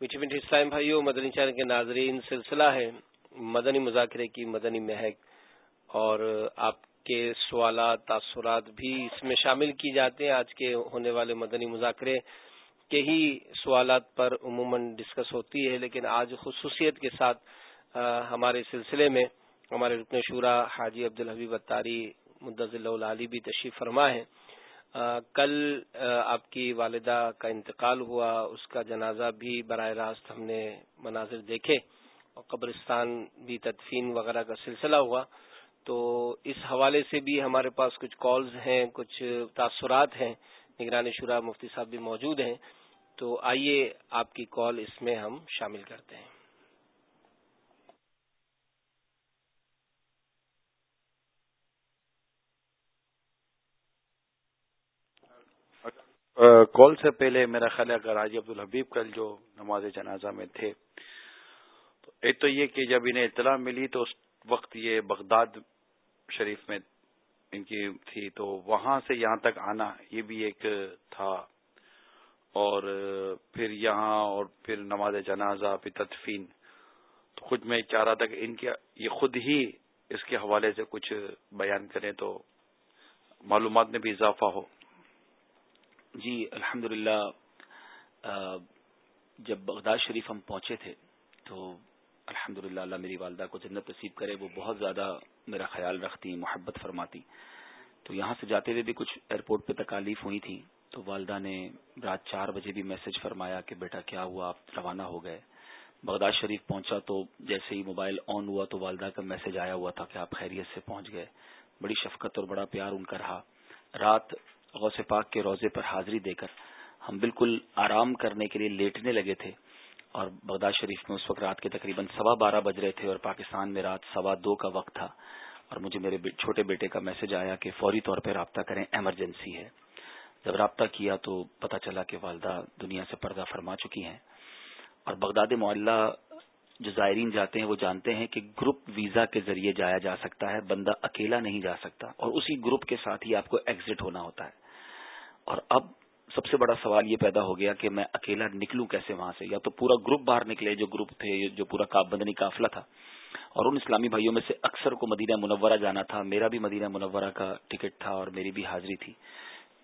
میٹھی میٹھی اسلام بھائیوں مدنی چینل کے ناظرین، سلسلہ ہے مدنی مذاکرے کی، مدنی مہک، اور آپ کے سوالات، تاثرات بھی اس میں شامل کی جاتے ہیں۔ آج کے ہونے والے مدنی مذاکرے کے ہی سوالات پر عموماً ڈسکس ہوتی ہے، لیکن آج خصوصیت کے ساتھ ہمارے سلسلے میں ہمارے رکن شورا حاجی عبد الحبیب اتاری مدض اللہ علی بھی تشریف فرما ہے۔ کل آپ کی والدہ کا انتقال ہوا، اس کا جنازہ بھی براہ راست ہم نے مناظر دیکھے اور قبرستان بھی تدفین وغیرہ کا سلسلہ ہوا۔ تو اس حوالے سے بھی ہمارے پاس کچھ کالز ہیں، کچھ تاثرات ہیں۔ نگرانی شورا مفتی صاحب بھی موجود ہیں۔ تو آئیے آپ کی کال اس میں ہم شامل کرتے ہیں۔ کال سے پہلے میرا خیال ہے اگر حاجی عبد الحبیب کل جو نماز جنازہ میں تھے، تو ایک تو یہ کہ جب انہیں اطلاع ملی تو اس وقت یہ بغداد شریف میں ان کی تھی، تو وہاں سے یہاں تک آنا یہ بھی ایک تھا۔ اور پھر یہاں اور پھر نماز جنازہ، پھر تدفین۔ تو خود میں چاہ رہا تھا کہ ان کے یہ خود ہی اس کے حوالے سے کچھ بیان کریں تو معلومات میں بھی اضافہ ہو۔ جی الحمد جب بغداد شریف ہم پہنچے تھے، تو الحمد اللہ میری والدہ کو جنت نصیب کرے، وہ بہت زیادہ میرا خیال رکھتی، محبت فرماتی۔ تو یہاں سے جاتے ہوئے بھی کچھ ایئرپورٹ پہ تکالیف ہوئی تھی، تو والدہ نے رات چار بجے بھی میسج فرمایا کہ بیٹا کیا ہوا، آپ روانہ ہو گئے۔ بغداد شریف پہنچا تو جیسے ہی موبائل آن ہوا تو والدہ کا میسج آیا ہوا تھا کہ آپ خیریت سے پہنچ گئے۔ بڑی شفقت اور بڑا پیار ان کا رہا۔ رات غوث پاک کے روزے پر حاضری دے کر ہم بالکل آرام کرنے کے لیے لیٹنے لگے تھے اور بغداد شریف میں اس وقت رات کے تقریباً سوا بارہ بج رہے تھے اور پاکستان میں رات سوا دو کا وقت تھا اور مجھے میرے چھوٹے بیٹے کا میسج آیا کہ فوری طور پہ رابطہ کریں ایمرجنسی ہے۔ جب رابطہ کیا تو پتہ چلا کہ والدہ دنیا سے پردہ فرما چکی ہیں۔ اور بغداد معلّہ جو زائرین جاتے ہیں وہ جانتے ہیں کہ گروپ ویزا کے ذریعے جایا جا سکتا ہے، بندہ اکیلا نہیں جا سکتا اور اسی گروپ کے ساتھ ہی آپ کو ایگزٹ ہونا ہوتا ہے۔ اور اب سب سے بڑا سوال یہ پیدا ہو گیا کہ میں اکیلا نکلوں کیسے وہاں سے؟ یا تو پورا گروپ باہر نکلے، جو گروپ تھے، جو پورا کاب بندنی قافلہ تھا۔ اور ان اسلامی بھائیوں میں سے اکثر کو مدینہ منورہ جانا تھا، میرا بھی مدینہ منورہ کا ٹکٹ تھا اور میری بھی حاضری تھی۔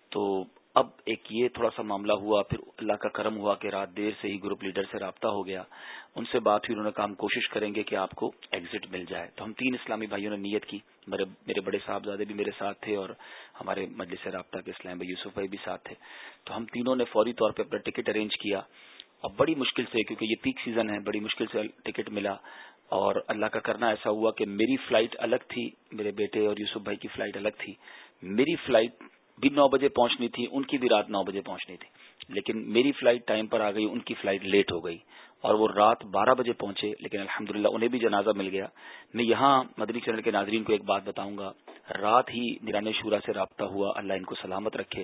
تو اب ایک یہ تھوڑا سا معاملہ ہوا، پھر اللہ کا کرم ہوا کہ رات دیر سے ہی گروپ لیڈر سے رابطہ ہو گیا۔ ان سے بات ہوئی، انہوں نے کہا ہم کوشش کریں گے کہ آپ کو ایگزٹ مل جائے۔ تو ہم تین اسلامی بھائیوں نے نیت کی۔ میرے میرے بڑے صاحبزادے بھی میرے ساتھ تھے اور ہمارے مجلس رابطہ کے اسلام بھائی یوسف بھائی بھی ساتھ تھے۔ تو ہم تینوں نے فوری طور پہ اپنا ٹکٹ ارینج کیا۔ اور بڑی مشکل سے، کیونکہ یہ پیک سیزن ہے، بڑی مشکل سے ٹکٹ ملا۔ اور اللہ کا کرنا ایسا ہوا کہ میری فلائٹ الگ تھی، میرے بیٹے اور یوسف بھائی کی فلائٹ الگ تھی۔ میری فلائٹ بھی نو بجے پہنچنی تھی، ان کی بھی رات نو بجے پہنچنی تھی۔ لیکن میری فلائٹ ٹائم پر آ گئی، ان کی فلائٹ لیٹ ہو گئی۔ اور وہ رات بارہ بجے پہنچے، لیکن الحمدللہ انہیں بھی جنازہ مل گیا۔ میں یہاں مدنی چینل کے ناظرین کو ایک بات بتاؤں گا، رات ہی نگران شورا سے رابطہ ہوا، اللہ ان کو سلامت رکھے۔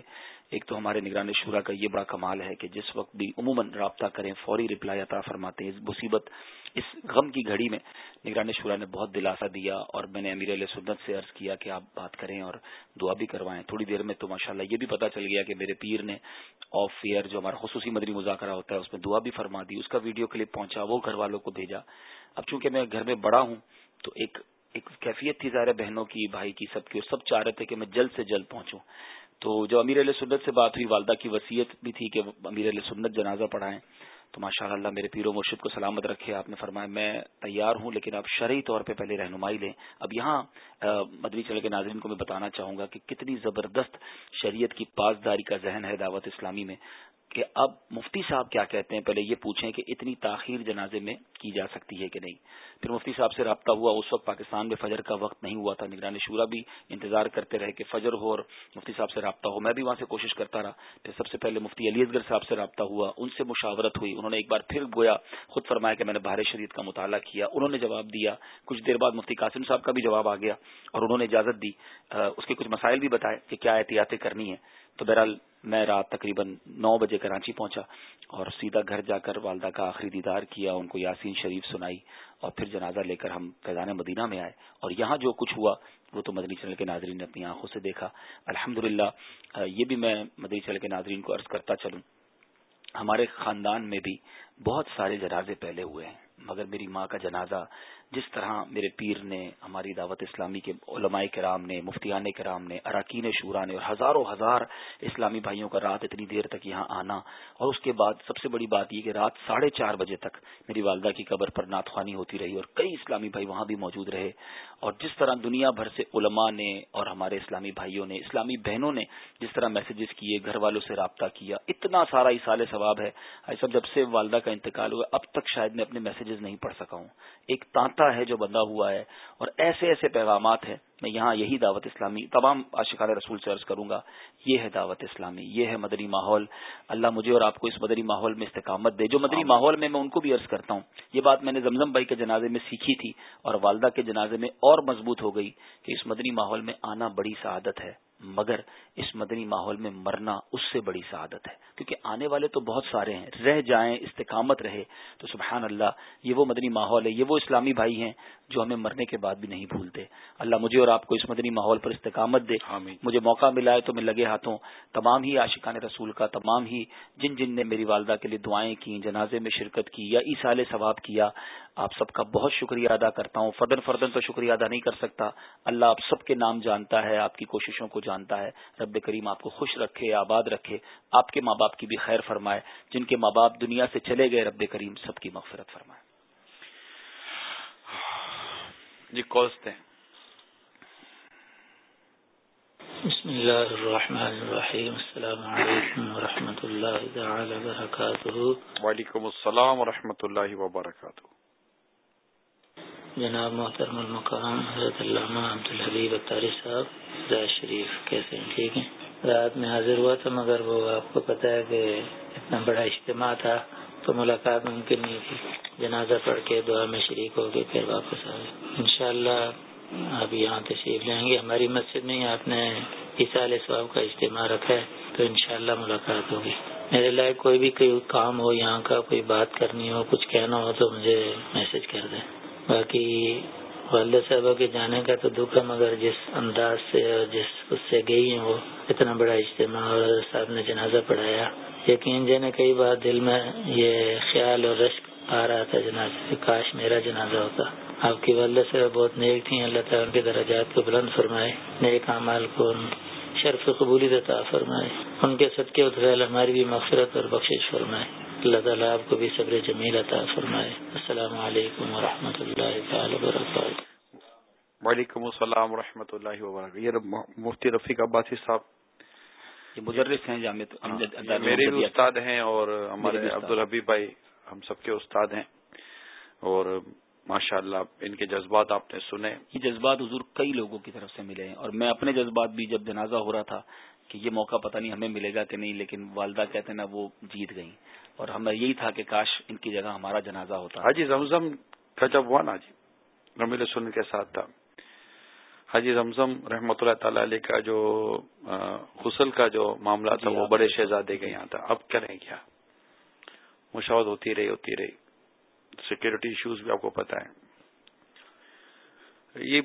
ایک تو ہمارے نگران شورا کا یہ بڑا کمال ہے کہ جس وقت بھی عموماً رابطہ کریں، فوری رپلائی عطا فرماتے ہیں، اس مصیبت، اس غم کی گھڑی میں نگران شورا نے بہت دلاسا دیا اور میں نے امیر علیہ سنت سے عرض کیا کہ آپ بات کریں اور دعا بھی کروائیں۔ تھوڑی دیر میں تو ماشاءاللہ یہ بھی پتا چل گیا کہ میرے پیر نے آف فیئر جو ہمارا خصوصی مدری مذاکرہ ہوتا ہے، اس میں دعا بھی فرما دی، اس کا ویڈیو کلپ پہنچا، وہ گھر والوں کو بھیجا۔ اب چونکہ میں گھر میں بڑا ہوں، تو ایک ایک کیفیت تھی ظاہر بہنوں کی، بھائی کی، سب کی، اور سب چاہ رہے تھے کہ میں جلد سے جلد پہنچوں۔ تو جو امیر علیہ سنت سے بات ہوئی، والدہ کی وصیت بھی تھی کہ امیر علیہ سنت جنازہ پڑھائیں۔ تو ماشاء اللہ میرے پیر و مرشد کو سلامت رکھے، آپ نے فرمایا میں تیار ہوں، لیکن آپ شرعی طور پہ پہلے رہنمائی لیں۔ اب یہاں مدنی چلے کے ناظرین کو میں بتانا چاہوں گا کہ کتنی زبردست شریعت کی پاسداری کا ذہن ہے دعوت اسلامی میں۔ کہ اب مفتی صاحب کیا کہتے ہیں؟ پہلے یہ پوچھیں کہ اتنی تاخیر جنازے میں کی جا سکتی ہے کہ نہیں؟ پھر مفتی صاحب سے رابطہ ہوا، اس وقت پاکستان میں فجر کا وقت نہیں ہوا تھا، نگران شورا بھی انتظار کرتے رہے کہ فجر ہو اور مفتی صاحب سے رابطہ ہو۔ میں بھی وہاں سے کوشش کرتا رہا۔ پھر سب سے پہلے مفتی علی اصغر صاحب سے رابطہ ہوا، ان سے مشاورت ہوئی۔ انہوں نے ایک بار پھر گویا خود فرمایا کہ میں نے بھارت شریف کا مطالعہ کیا۔ انہوں نے جواب دیا۔ کچھ دیر بعد مفتی قاسم صاحب کا بھی جواب آ گیا اور انہوں نے اجازت دی۔ اس کے کچھ مسائل بھی بتائے کہ کیا احتیاطیں کرنی ہے تو بہرحال میں رات تقریباً نو بجے کراچی پہنچا اور سیدھا گھر جا کر والدہ کا آخری دیدار کیا، ان کو یاسین شریف سنائی اور پھر جنازہ لے کر ہم فیضان مدینہ میں آئے۔ اور یہاں جو کچھ ہوا، وہ تو مدنی چینل کے ناظرین نے اپنی آنکھوں سے دیکھا۔ الحمد یہ بھی میں مدنی چینل کے ناظرین کو عرض کرتا چلوں۔ ہمارے خاندان میں بھی بہت سارے جنازے پہلے ہوئے ہیں، مگر میری ماں کا جنازہ جس طرح میرے پیر نے، ہماری دعوت اسلامی کے علماء کرام نے، مفتیان کرام نے، اراکین شورا نے اور ہزاروں ہزار اسلامی بھائیوں کا رات اتنی دیر تک یہاں آنا اور اس کے بعد سب سے بڑی بات یہ کہ رات ساڑھے چار بجے تک میری والدہ کی قبر پر ناتخوانی ہوتی رہی اور کئی اسلامی بھائی وہاں بھی موجود رہے اور جس طرح دنیا بھر سے علماء نے اور ہمارے اسلامی بھائیوں نے، اسلامی بہنوں نے جس طرح میسجز کیے، گھر والوں سے رابطہ کیا، اتنا سارا اصال ثواب ہے۔ سب جب سے والدہ کا انتقال ہوا، اب تک شاید میں اپنے میسجز نہیں پڑھ سکا ہوں۔ ایک تانتا ہے جو بندہ ہوا ہے اور ایسے ایسے پیغامات ہیں میں یہاں یہی دعوت اسلامی تمام عاشقان رسول سے عرض کروں گا یہ ہے دعوت اسلامی یہ ہے مدنی ماحول۔ اللہ مجھے اور آپ کو اس مدنی ماحول میں استقامت دے۔ جو مدنی ماحول میں میں ان کو بھی عرض کرتا ہوں یہ بات میں نے زمزم بھائی کے جنازے میں سیکھی تھی اور والدہ کے جنازے میں اور مضبوط ہو گئی کہ اس مدنی ماحول میں آنا بڑی سعادت ہے۔ مگر اس مدنی ماحول میں مرنا اس سے بڑی سعادت ہے۔ کیونکہ آنے والے تو بہت سارے ہیں رہ جائیں استقامت رہے تو سبحان اللہ یہ وہ مدنی ماحول ہے یہ وہ اسلامی بھائی ہیں جو ہمیں مرنے کے بعد بھی نہیں بھولتے۔ اللہ مجھے اور آپ کو اس مدنی ماحول پر استقامت دے۔ مجھے موقع ملا ہے تو میں لگے ہاتھوں تمام ہی عاشقان رسول کا تمام ہی جن جن نے میری والدہ کے لیے دعائیں کی جنازے میں شرکت کی یا ایسال ثواب کیا آپ سب کا بہت شکریہ ادا کرتا ہوں۔ فردن فردن تو شکریہ ادا نہیں کر سکتا۔ اللہ آپ سب کے نام جانتا ہے آپ کی کوششوں کو جانتا ہے۔ رب کریم آپ کو خوش رکھے آباد رکھے آپ کے ماں باپ کی بھی خیر فرمائے۔ جن کے ماں باپ دنیا سے چلے گئے رب کریم سب کی مغفرت فرمائے۔ جی کوستے بسم اللہ الرحمن الرحیم۔ السلام علیکم ورحمۃ اللہ تعالی وبرکاتہ۔ وعلیکم السلام ورحمۃ اللہ وبرکاتہ۔ جناب محترم المقام حضرت علامہ عبدالحبیب اتاری صاحب رائے شریف کیسے ہیں؟ ٹھیک ہیں؟ رات میں حاضر ہوا تھا مگر وہ آپ کو پتہ ہے کہ اتنا بڑا اجتماع تھا تو ملاقات ممکن نہیں تھی۔ جنازہ پڑھ کے دعا میں شریک ہو کے پھر واپس آئے۔ انشاءاللہ آپ یہاں تشریف لیں گے۔ ہماری مسجد میں ہی آپ نے عیسال صاحب کا اجتماع رکھا ہے تو انشاءاللہ ملاقات ہوگی۔ میرے لائق کوئی بھی کوئی کام ہو، یہاں کا کوئی بات کرنی ہو، کچھ کہنا ہو تو مجھے میسج کر دیں۔ باقی والدہ صاحبہ کے جانے کا تو دکھ ہے، مگر جس انداز سے اور جس اس سے گئی ہیں وہ اتنا بڑا اجتماع اور صاحب نے جنازہ پڑھایا۔ یقین جانے کئی بار دل میں یہ خیال اور رشک آ رہا تھا جنازے کاش میرا جنازہ ہوتا۔ آپ کی والدہ سے بہت نیک تھیں، اللہ تعالیٰ ان کے درجات کو بلند فرمائے، نیک اعمال کو شرف قبولی دتا فرمائے، ان کے صدقے اتفیل ہماری بھی مغفرت اور بخشش فرمائے۔ اللہ تعالیٰ آپ کو بھی صبر جمیل عطا فرمائے۔ السلام علیکم و اللہ تعالی وبرکاتہ۔ وعلیکم السلام و اللہ وبرکاتہ۔ یہ مفتی رفیق عباسی صاحب۔ مدرس ہیں جامع میرے بھی استاد ہیں اور ہمارے عبد الحبیب بھائی ہم سب کے استاد ہیں۔ اور ماشاء اللہ ان کے جذبات آپ نے سنے۔ یہ جذبات حضور کئی لوگوں کی طرف سے ملے ہیں۔ اور میں اپنے جذبات بھی جب جنازہ ہو رہا تھا کہ یہ موقع پتہ نہیں ہمیں ملے گا کہ نہیں لیکن والدہ کہتے نا وہ جیت گئی اور ہمیں یہی تھا کہ کاش ان کی جگہ ہمارا جنازہ ہوتا۔ حاجی زمزم کا جب ہوا نا جی رمیل سن کے ساتھ تھا۔ حاجی زمزم رحمۃ اللہ تعالی علیہ کا جو غسل کا جو معاملہ تھا وہ بڑے شہزادے کے یہاں تھا۔ اب کریں کیا؟ مشاورت ہوتی رہی ہوتی رہی۔ سیکورٹی ایشوز بھی آپ کو پتا ہے یہ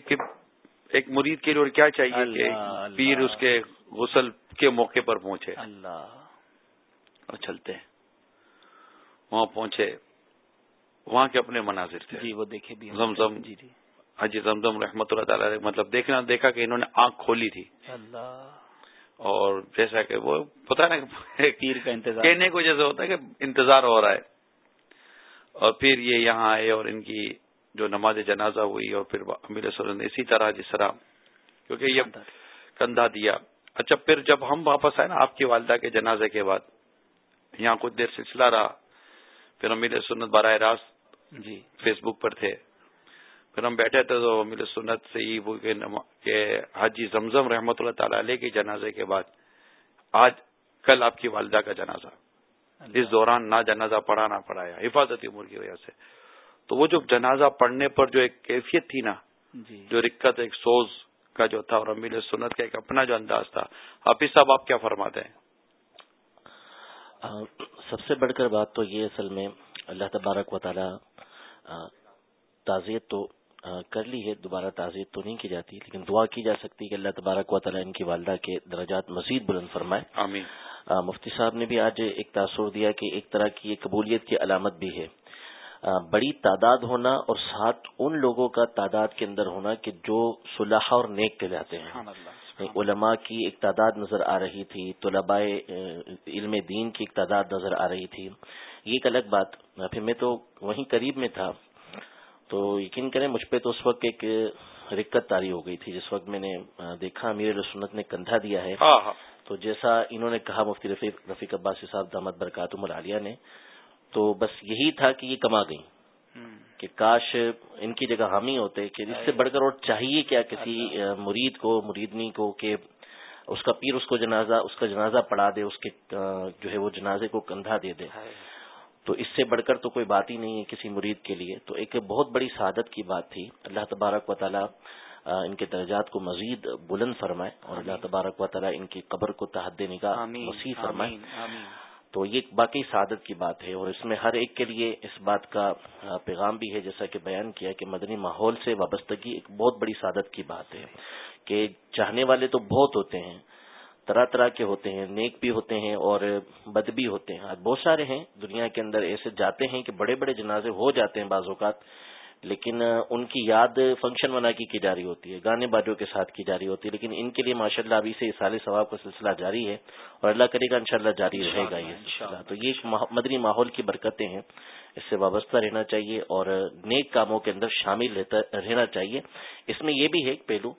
ایک مرید کے لیے کیا چاہیے کہ پیر اس کے غسل کے موقع پر پہنچے۔ اللہ۔ اور چلتے ہیں۔ وہاں پہنچے وہاں کے اپنے مناظر تھے۔ جی وہ دیکھے بھی زمزم جی جی۔ حجی زمزم رحمۃ اللہ تعالی مطلب دیکھنا دیکھا کہ انہوں نے آنکھ کھولی تھی۔ اللہ۔ اور جیسا کہ وہ پتا نا پیر کا انتظار۔ کہنے کو جیسے ہوتا ہے کہ انتظار ہو رہا ہے۔ اور پھر یہ یہاں آئے اور ان کی جو نماز جنازہ ہوئی اور پھر امیر سر نے اسی طرح جس طرح کیونکہ یہ کندھا دیا۔ اچھا پھر جب ہم واپس آئے نا آپ کی والدہ کے جنازے کے بعد یہاں کچھ دیر سلسلہ رہا۔ پھر امیر سنت براہ راست جی۔ فیس بک پر تھے۔ پھر ہم بیٹھے تھے تو امیر سنت سے یہ کہ حاجی زمزم رحمۃ اللہ تعالی علیہ کے جنازے کے بعد آج کل آپ کی والدہ کا جنازہ۔ اس دوران نہ جنازہ پڑھانا پڑایا حفاظتی امور کی وجہ سے۔ تو وہ جو جنازہ پڑھنے پر جو ایک کیفیت تھی نا جی۔ جو رکت ایک سوز کا جو تھا اور امیر سنت کا ایک اپنا جو انداز تھا حافظ صاحب آپ کیا فرماتے ہیں؟ سب سے بڑھ کر بات تو یہ اصل میں اللہ تبارک و تعالی تعزیت تو کر لی ہے دوبارہ تعزیت تو نہیں کی جاتی لیکن دعا کی جا سکتی کہ اللہ تبارک و تعالی ان کی والدہ کے درجات مزید بلند فرمائے۔ آمین۔ مفتی صاحب نے بھی آج ایک تاثر دیا کہ ایک طرح کی ایک قبولیت کی علامت بھی ہے۔ بڑی تعداد ہونا اور ساتھ ان لوگوں کا تعداد کے اندر ہونا کہ جو صلاح اور نیک کے جاتے ہیں۔ علماء کی ایک تعداد نظر آ رہی تھی طلباء علم دین کی ایک تعداد نظر آ رہی تھی۔ یہ ایک الگ بات۔ پھر میں تو وہیں قریب میں تھا۔ تو یقین کریں مجھ پہ تو اس وقت ایک رکت تاری ہو گئی تھی۔ جس وقت میں نے دیکھا امیر سنت نے کندھا دیا ہے۔ ہاں، ہاں۔ تو جیسا انہوں نے کہا مفتی رفیق رفیق عباسی صاحب دامت برکاتم العالیہ نے تو بس یہی تھا کہ یہ کما گئی کہ کاش ان کی جگہ حامی ہوتے کہ اس سے بڑھ کر اور چاہیے کیا کسی مرید کو مریدنی کو کہ اس کا پیر اس کو جنازہ اس کا جنازہ پڑھا دے اس کے جو ہے وہ جنازے کو کندھا دے دے۔ تو اس سے بڑھ کر تو کوئی بات ہی نہیں ہے کسی مرید کے لیے۔ تو ایک بہت بڑی سعادت کی بات تھی۔ اللہ تبارک و تعالیٰ ان کے درجات کو مزید بلند فرمائے اور اللہ تبارک و تعالیٰ ان کی قبر کو تحد نگاہ وسیع فرمائے۔ تو یہ باقی سعادت کی بات ہے اور اس میں ہر ایک کے لیے اس بات کا پیغام بھی ہے، جیسا کہ بیان کیا کہ مدنی ماحول سے وابستگی ایک بہت بڑی سعادت کی بات ہے کہ چاہنے والے تو بہت ہوتے ہیں، طرح طرح کے ہوتے ہیں، نیک بھی ہوتے ہیں اور بد بھی ہوتے ہیں۔ بہت سارے ہیں دنیا کے اندر ایسے جاتے ہیں کہ بڑے بڑے جنازے ہو جاتے ہیں بعض اوقات لیکن ان کی یاد فنکشن بنا کی کی جا رہی ہوتی ہے گانے بازوں کے ساتھ کی جا رہی ہوتی ہے لیکن ان کے لیے ماشاء اللہ ابھی سے سال ثواب کا سلسلہ جاری ہے اور اللہ کرے گا انشاءاللہ جاری رہے گا یہ سلسلہ۔ تو یہ مدنی ماحول کی برکتیں ہیں اس سے وابستہ رہنا چاہیے اور نیک کاموں کے اندر شامل رہنا چاہیے۔ اس میں یہ بھی ہے ایک پہلو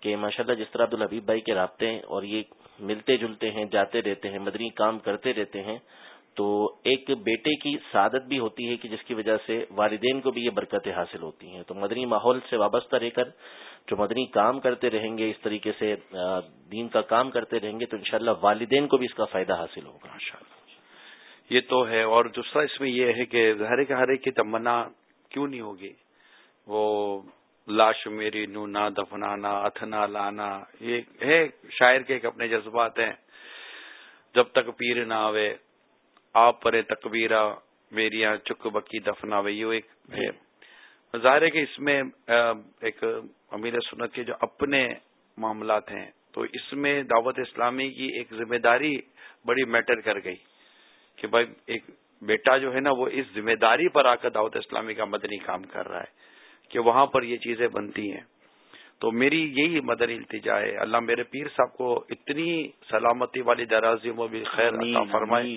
کہ ماشاء اللہ جس طرح عبدالحبیب بھائی کے رابطے ہیں اور یہ ملتے جلتے ہیں جاتے رہتے ہیں مدنی کام کرتے رہتے ہیں تو ایک بیٹے کی سعادت بھی ہوتی ہے کہ جس کی وجہ سے والدین کو بھی یہ برکتیں حاصل ہوتی ہیں۔ تو مدنی ماحول سے وابستہ رہ کر جو مدنی کام کرتے رہیں گے، اس طریقے سے دین کا کام کرتے رہیں گے، تو انشاءاللہ والدین کو بھی اس کا فائدہ حاصل ہوگا۔ یہ تو ہے۔ اور دوسرا اس میں یہ ہے کہ ظاہر کے ہر ایک کی تمنا کیوں نہیں ہوگی؟ وہ لاش میری نونا، دفنانا اتنا لانا، یہ ہے، شاعر کے ایک اپنے جذبات ہیں۔ جب تک پیر نہ آوے آپ پرے تکبیرہ میری چک بکی دفنا یہ ایک ہے۔ ظاہر ہے کہ اس میں ایک امیر سنت کے جو اپنے معاملات ہیں، تو اس میں دعوت اسلامی کی ایک ذمہ داری بڑی میٹر کر گئی کہ بھائی، ایک بیٹا جو ہے نا، وہ اس ذمہ داری پر آ کر دعوت اسلامی کا مدنی کام کر رہا ہے کہ وہاں پر یہ چیزیں بنتی ہیں۔ تو میری یہی مدر التجا ہے۔ اللہ میرے پیر صاحب کو اتنی سلامتی والی درازی میں بھی خیر عطا فرمائے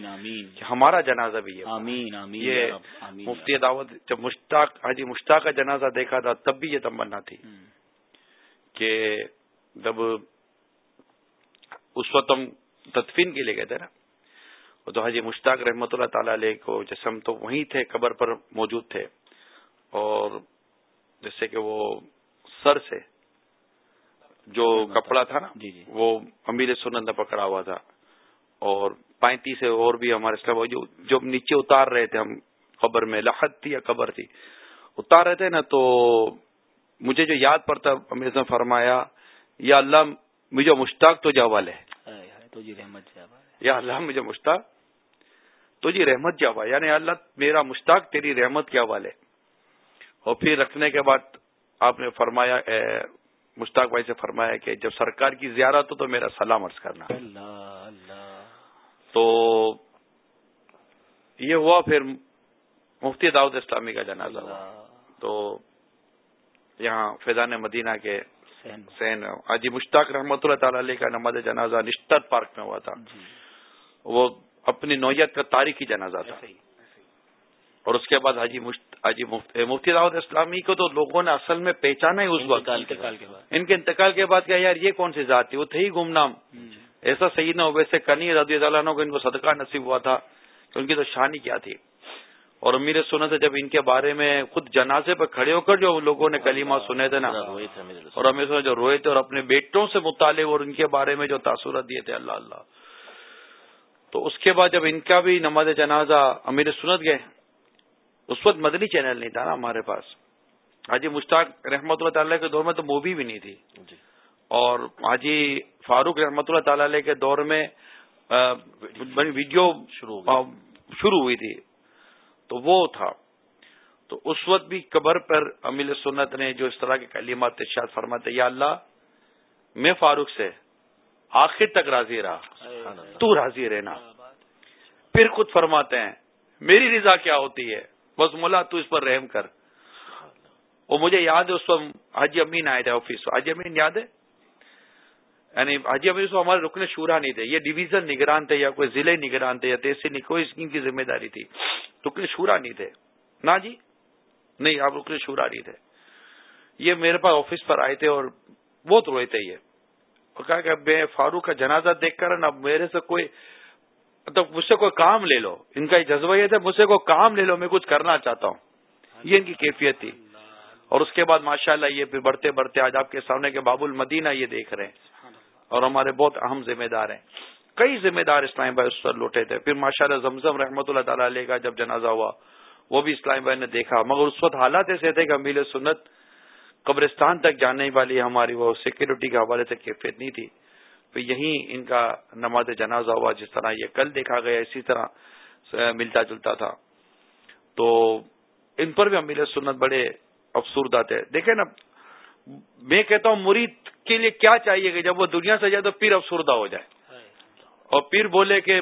کہ ہمارا جنازہ بھی ہے۔ آمین آمین یہ مفتی دعوت جب مشتاق حاجی مشتاق کا جنازہ دیکھا تھا تب بھی یہ تمنا تھی کہ جب اس وقت ہم تدفین کے لیے گئے تھے نا تو حاجی مشتاق رحمۃ اللہ تعالی علیہ کو جیسے ہم تو وہیں تھے قبر پر موجود تھے۔ اور جیسے کہ وہ سر سے جو کپڑا تھا نا جی جی۔ وہ امیر سنت پکڑا ہوا تھا۔ اور پینتی سے اور بھی ہمارے اسلام جو جو نیچے اتار رہے تھے ہم قبر میں لحد تھی یا قبر تھی اتار رہے تھے نا تو مجھے جو یاد پڑتا امیر نے فرمایا یا اللہ مجھے مشتاق تو جاوال ہے جی یا اللہ مجھے مشتاق تو جی رحمت جاوا یعنی اللہ میرا مشتاق تیری رحمت کیا والے اور پھر رکھنے کے بعد آپ نے فرمایا مشتاق بھائی سے فرمایا کہ جب سرکار کی زیارت ہو تو میرا سلام عرض کرنا۔ اللہ اللہ۔ تو یہ ہوا پھر مفتی داؤد اسلامی کا جنازہ ہوا۔ تو یہاں فیضان مدینہ کے سین۔ حاجی مشتاق رحمۃ اللہ تعالی علیہ کا نماز جنازہ نشتر پارک میں ہوا تھا۔ جی۔ وہ اپنی نوعیت کا تاریخی جنازہ تھا۔ اور اس کے بعد حاجی حاجی مفتی دعوت اسلامی کو تو لوگوں نے اصل میں پہچانا ہی اس وقت۔ ان کے انتقال کے بعد کیا یار یہ کون سی ذات تھی؟ وہ تھے ہی گمنام۔ ایسا صحیح نہ ہو ویسے کنی رضی اللہ عنہ کو ان کو صدقہ نصیب ہوا تھا کہ ان کی تو شانی کیا تھی۔ اور امیر سنت جب ان کے بارے میں خود جنازے پہ کھڑے ہو کر جو لوگوں نے کلیمہ سنے تھے نا اور امیر سنت جو روئے تھے اور اپنے بیٹوں سے مطالعے اور ان کے بارے میں جو تاثرات دیے تھے اللہ اللہ۔ تو اس کے بعد جب ان کا بھی نماز جنازہ امیر سنت گئے اس وقت مدنی چینل نہیں تھا نا ہمارے پاس۔ حاجی مشتاق رحمۃ اللہ تعالی کے دور میں تو مووی بھی نہیں تھی۔ جی۔ اور حاجی فاروق رحمۃ اللہ تعالی کے دور میں ویڈیو شروع ہوئی تھی۔ تو وہ تھا۔ تو اس وقت بھی قبر پر امیل سنت نے جو اس طرح کے کلیمات ارشاد فرماتے یا اللہ میں فاروق سے آخر تک راضی رہا۔ تو راضی رہنا۔ پھر خود فرماتے ہیں میری رضا کیا ہوتی ہے؟ بس ملا تو اس پر رحم کر۔ وہ مجھے یاد ہے، اس وقت حجی امین آئے تھے آفس حجی امین، یاد ہے؟ یعنی حجی امین ہمارے رکن شورا نہیں تھے۔ یہ ڈویژن نگران تھے یا کوئی ضلع نگران تھے یا تحصیل کوئی اسکیم کی ذمہ داری تھی۔ رکن شورا نہیں تھے۔ نا جی؟ نہیں، آپ رکن شورا نہیں تھے۔ یہ میرے پاس آفس پر آئے تھے اور بہت روئے تھے یہ۔ کہا کہ میں فاروق کا جنازہ دیکھ کر نا میرے سے کوئی مطلب مجھ سے کوئی کام لے لو۔ ان کا جذبہ یہ تھا، مجھ سے کوئی کام لے لو، میں کچھ کرنا چاہتا ہوں۔ یہ ان کی کیفیت تھی۔ اور اس کے بعد ماشاء اللہ یہ پھر بڑھتے بڑھتے آج آپ کے سامنے کے باب المدینہ یہ دیکھ رہے ہیں۔ اور ہمارے بہت اہم ذمہ دار ہیں۔ کئی ذمہ دار اسلام بھائی اس پر لوٹے تھے۔ پھر ماشاء اللہ زمزم رحمۃ اللہ تعالیٰ علیہ کا جب جنازہ ہوا، وہ بھی اسلام بھائی نے دیکھا۔ مگر اس وقت حالات ایسے تھے کہ امیل سنت قبرستان تک جانے والی ہماری وہ سیکورٹی کے حوالے سے کیفیت نہیں تھی۔ پھر یہیں ان کا نماز جنازہ ہوا جس طرح یہ کل دیکھا گیا، اسی طرح ملتا جلتا تھا۔ تو ان پر بھی امیر سنت بڑے افسردہ تھے۔ دیکھیں نا، میں کہتا ہوں مرید کے لیے کیا چاہیے کہ جب وہ دنیا سے جائے تو پھر افسردہ ہو جائے۔ اور پھر بولے کہ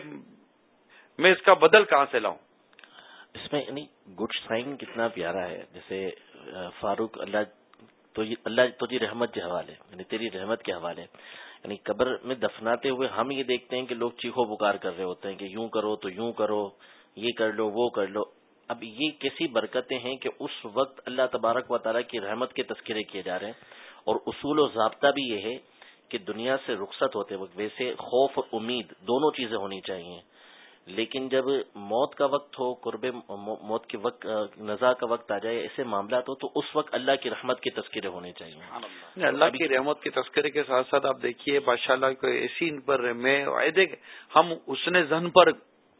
میں اس کا بدل کہاں سے لاؤں؟ اس میں یعنی گڈ سائن کتنا پیارا ہے۔ جیسے فاروق، اللہ تو اللہ تو جی رحمت کے حوالے یعنی تیری رحمت کے حوالے۔ یعنی قبر میں دفناتے ہوئے ہم یہ دیکھتے ہیں کہ لوگ چیخو پکار کر رہے ہوتے ہیں کہ یوں کرو تو یوں کرو، یہ کر لو، وہ کر لو۔ اب یہ کیسی برکتیں ہیں کہ اس وقت اللہ تبارک و تعالیٰ کی رحمت کے تذکرے کیے جا رہے ہیں۔ اور اصول و ضابطہ بھی یہ ہے کہ دنیا سے رخصت ہوتے وقت ویسے خوف اور امید دونوں چیزیں ہونی چاہیے۔ لیکن جب موت کا وقت ہو قرب موت کے وقت نزا کا وقت آ جائے ایسے معاملات ہو تو اس وقت اللہ کی رحمت کے تذکرے ہونے چاہیے۔ اللہ۔ کی رحمت کے تذکرے کے ساتھ ساتھ آپ دیکھیے بادشاہ اللہ کو ایسی ان پر میں ہم اس نے زن پر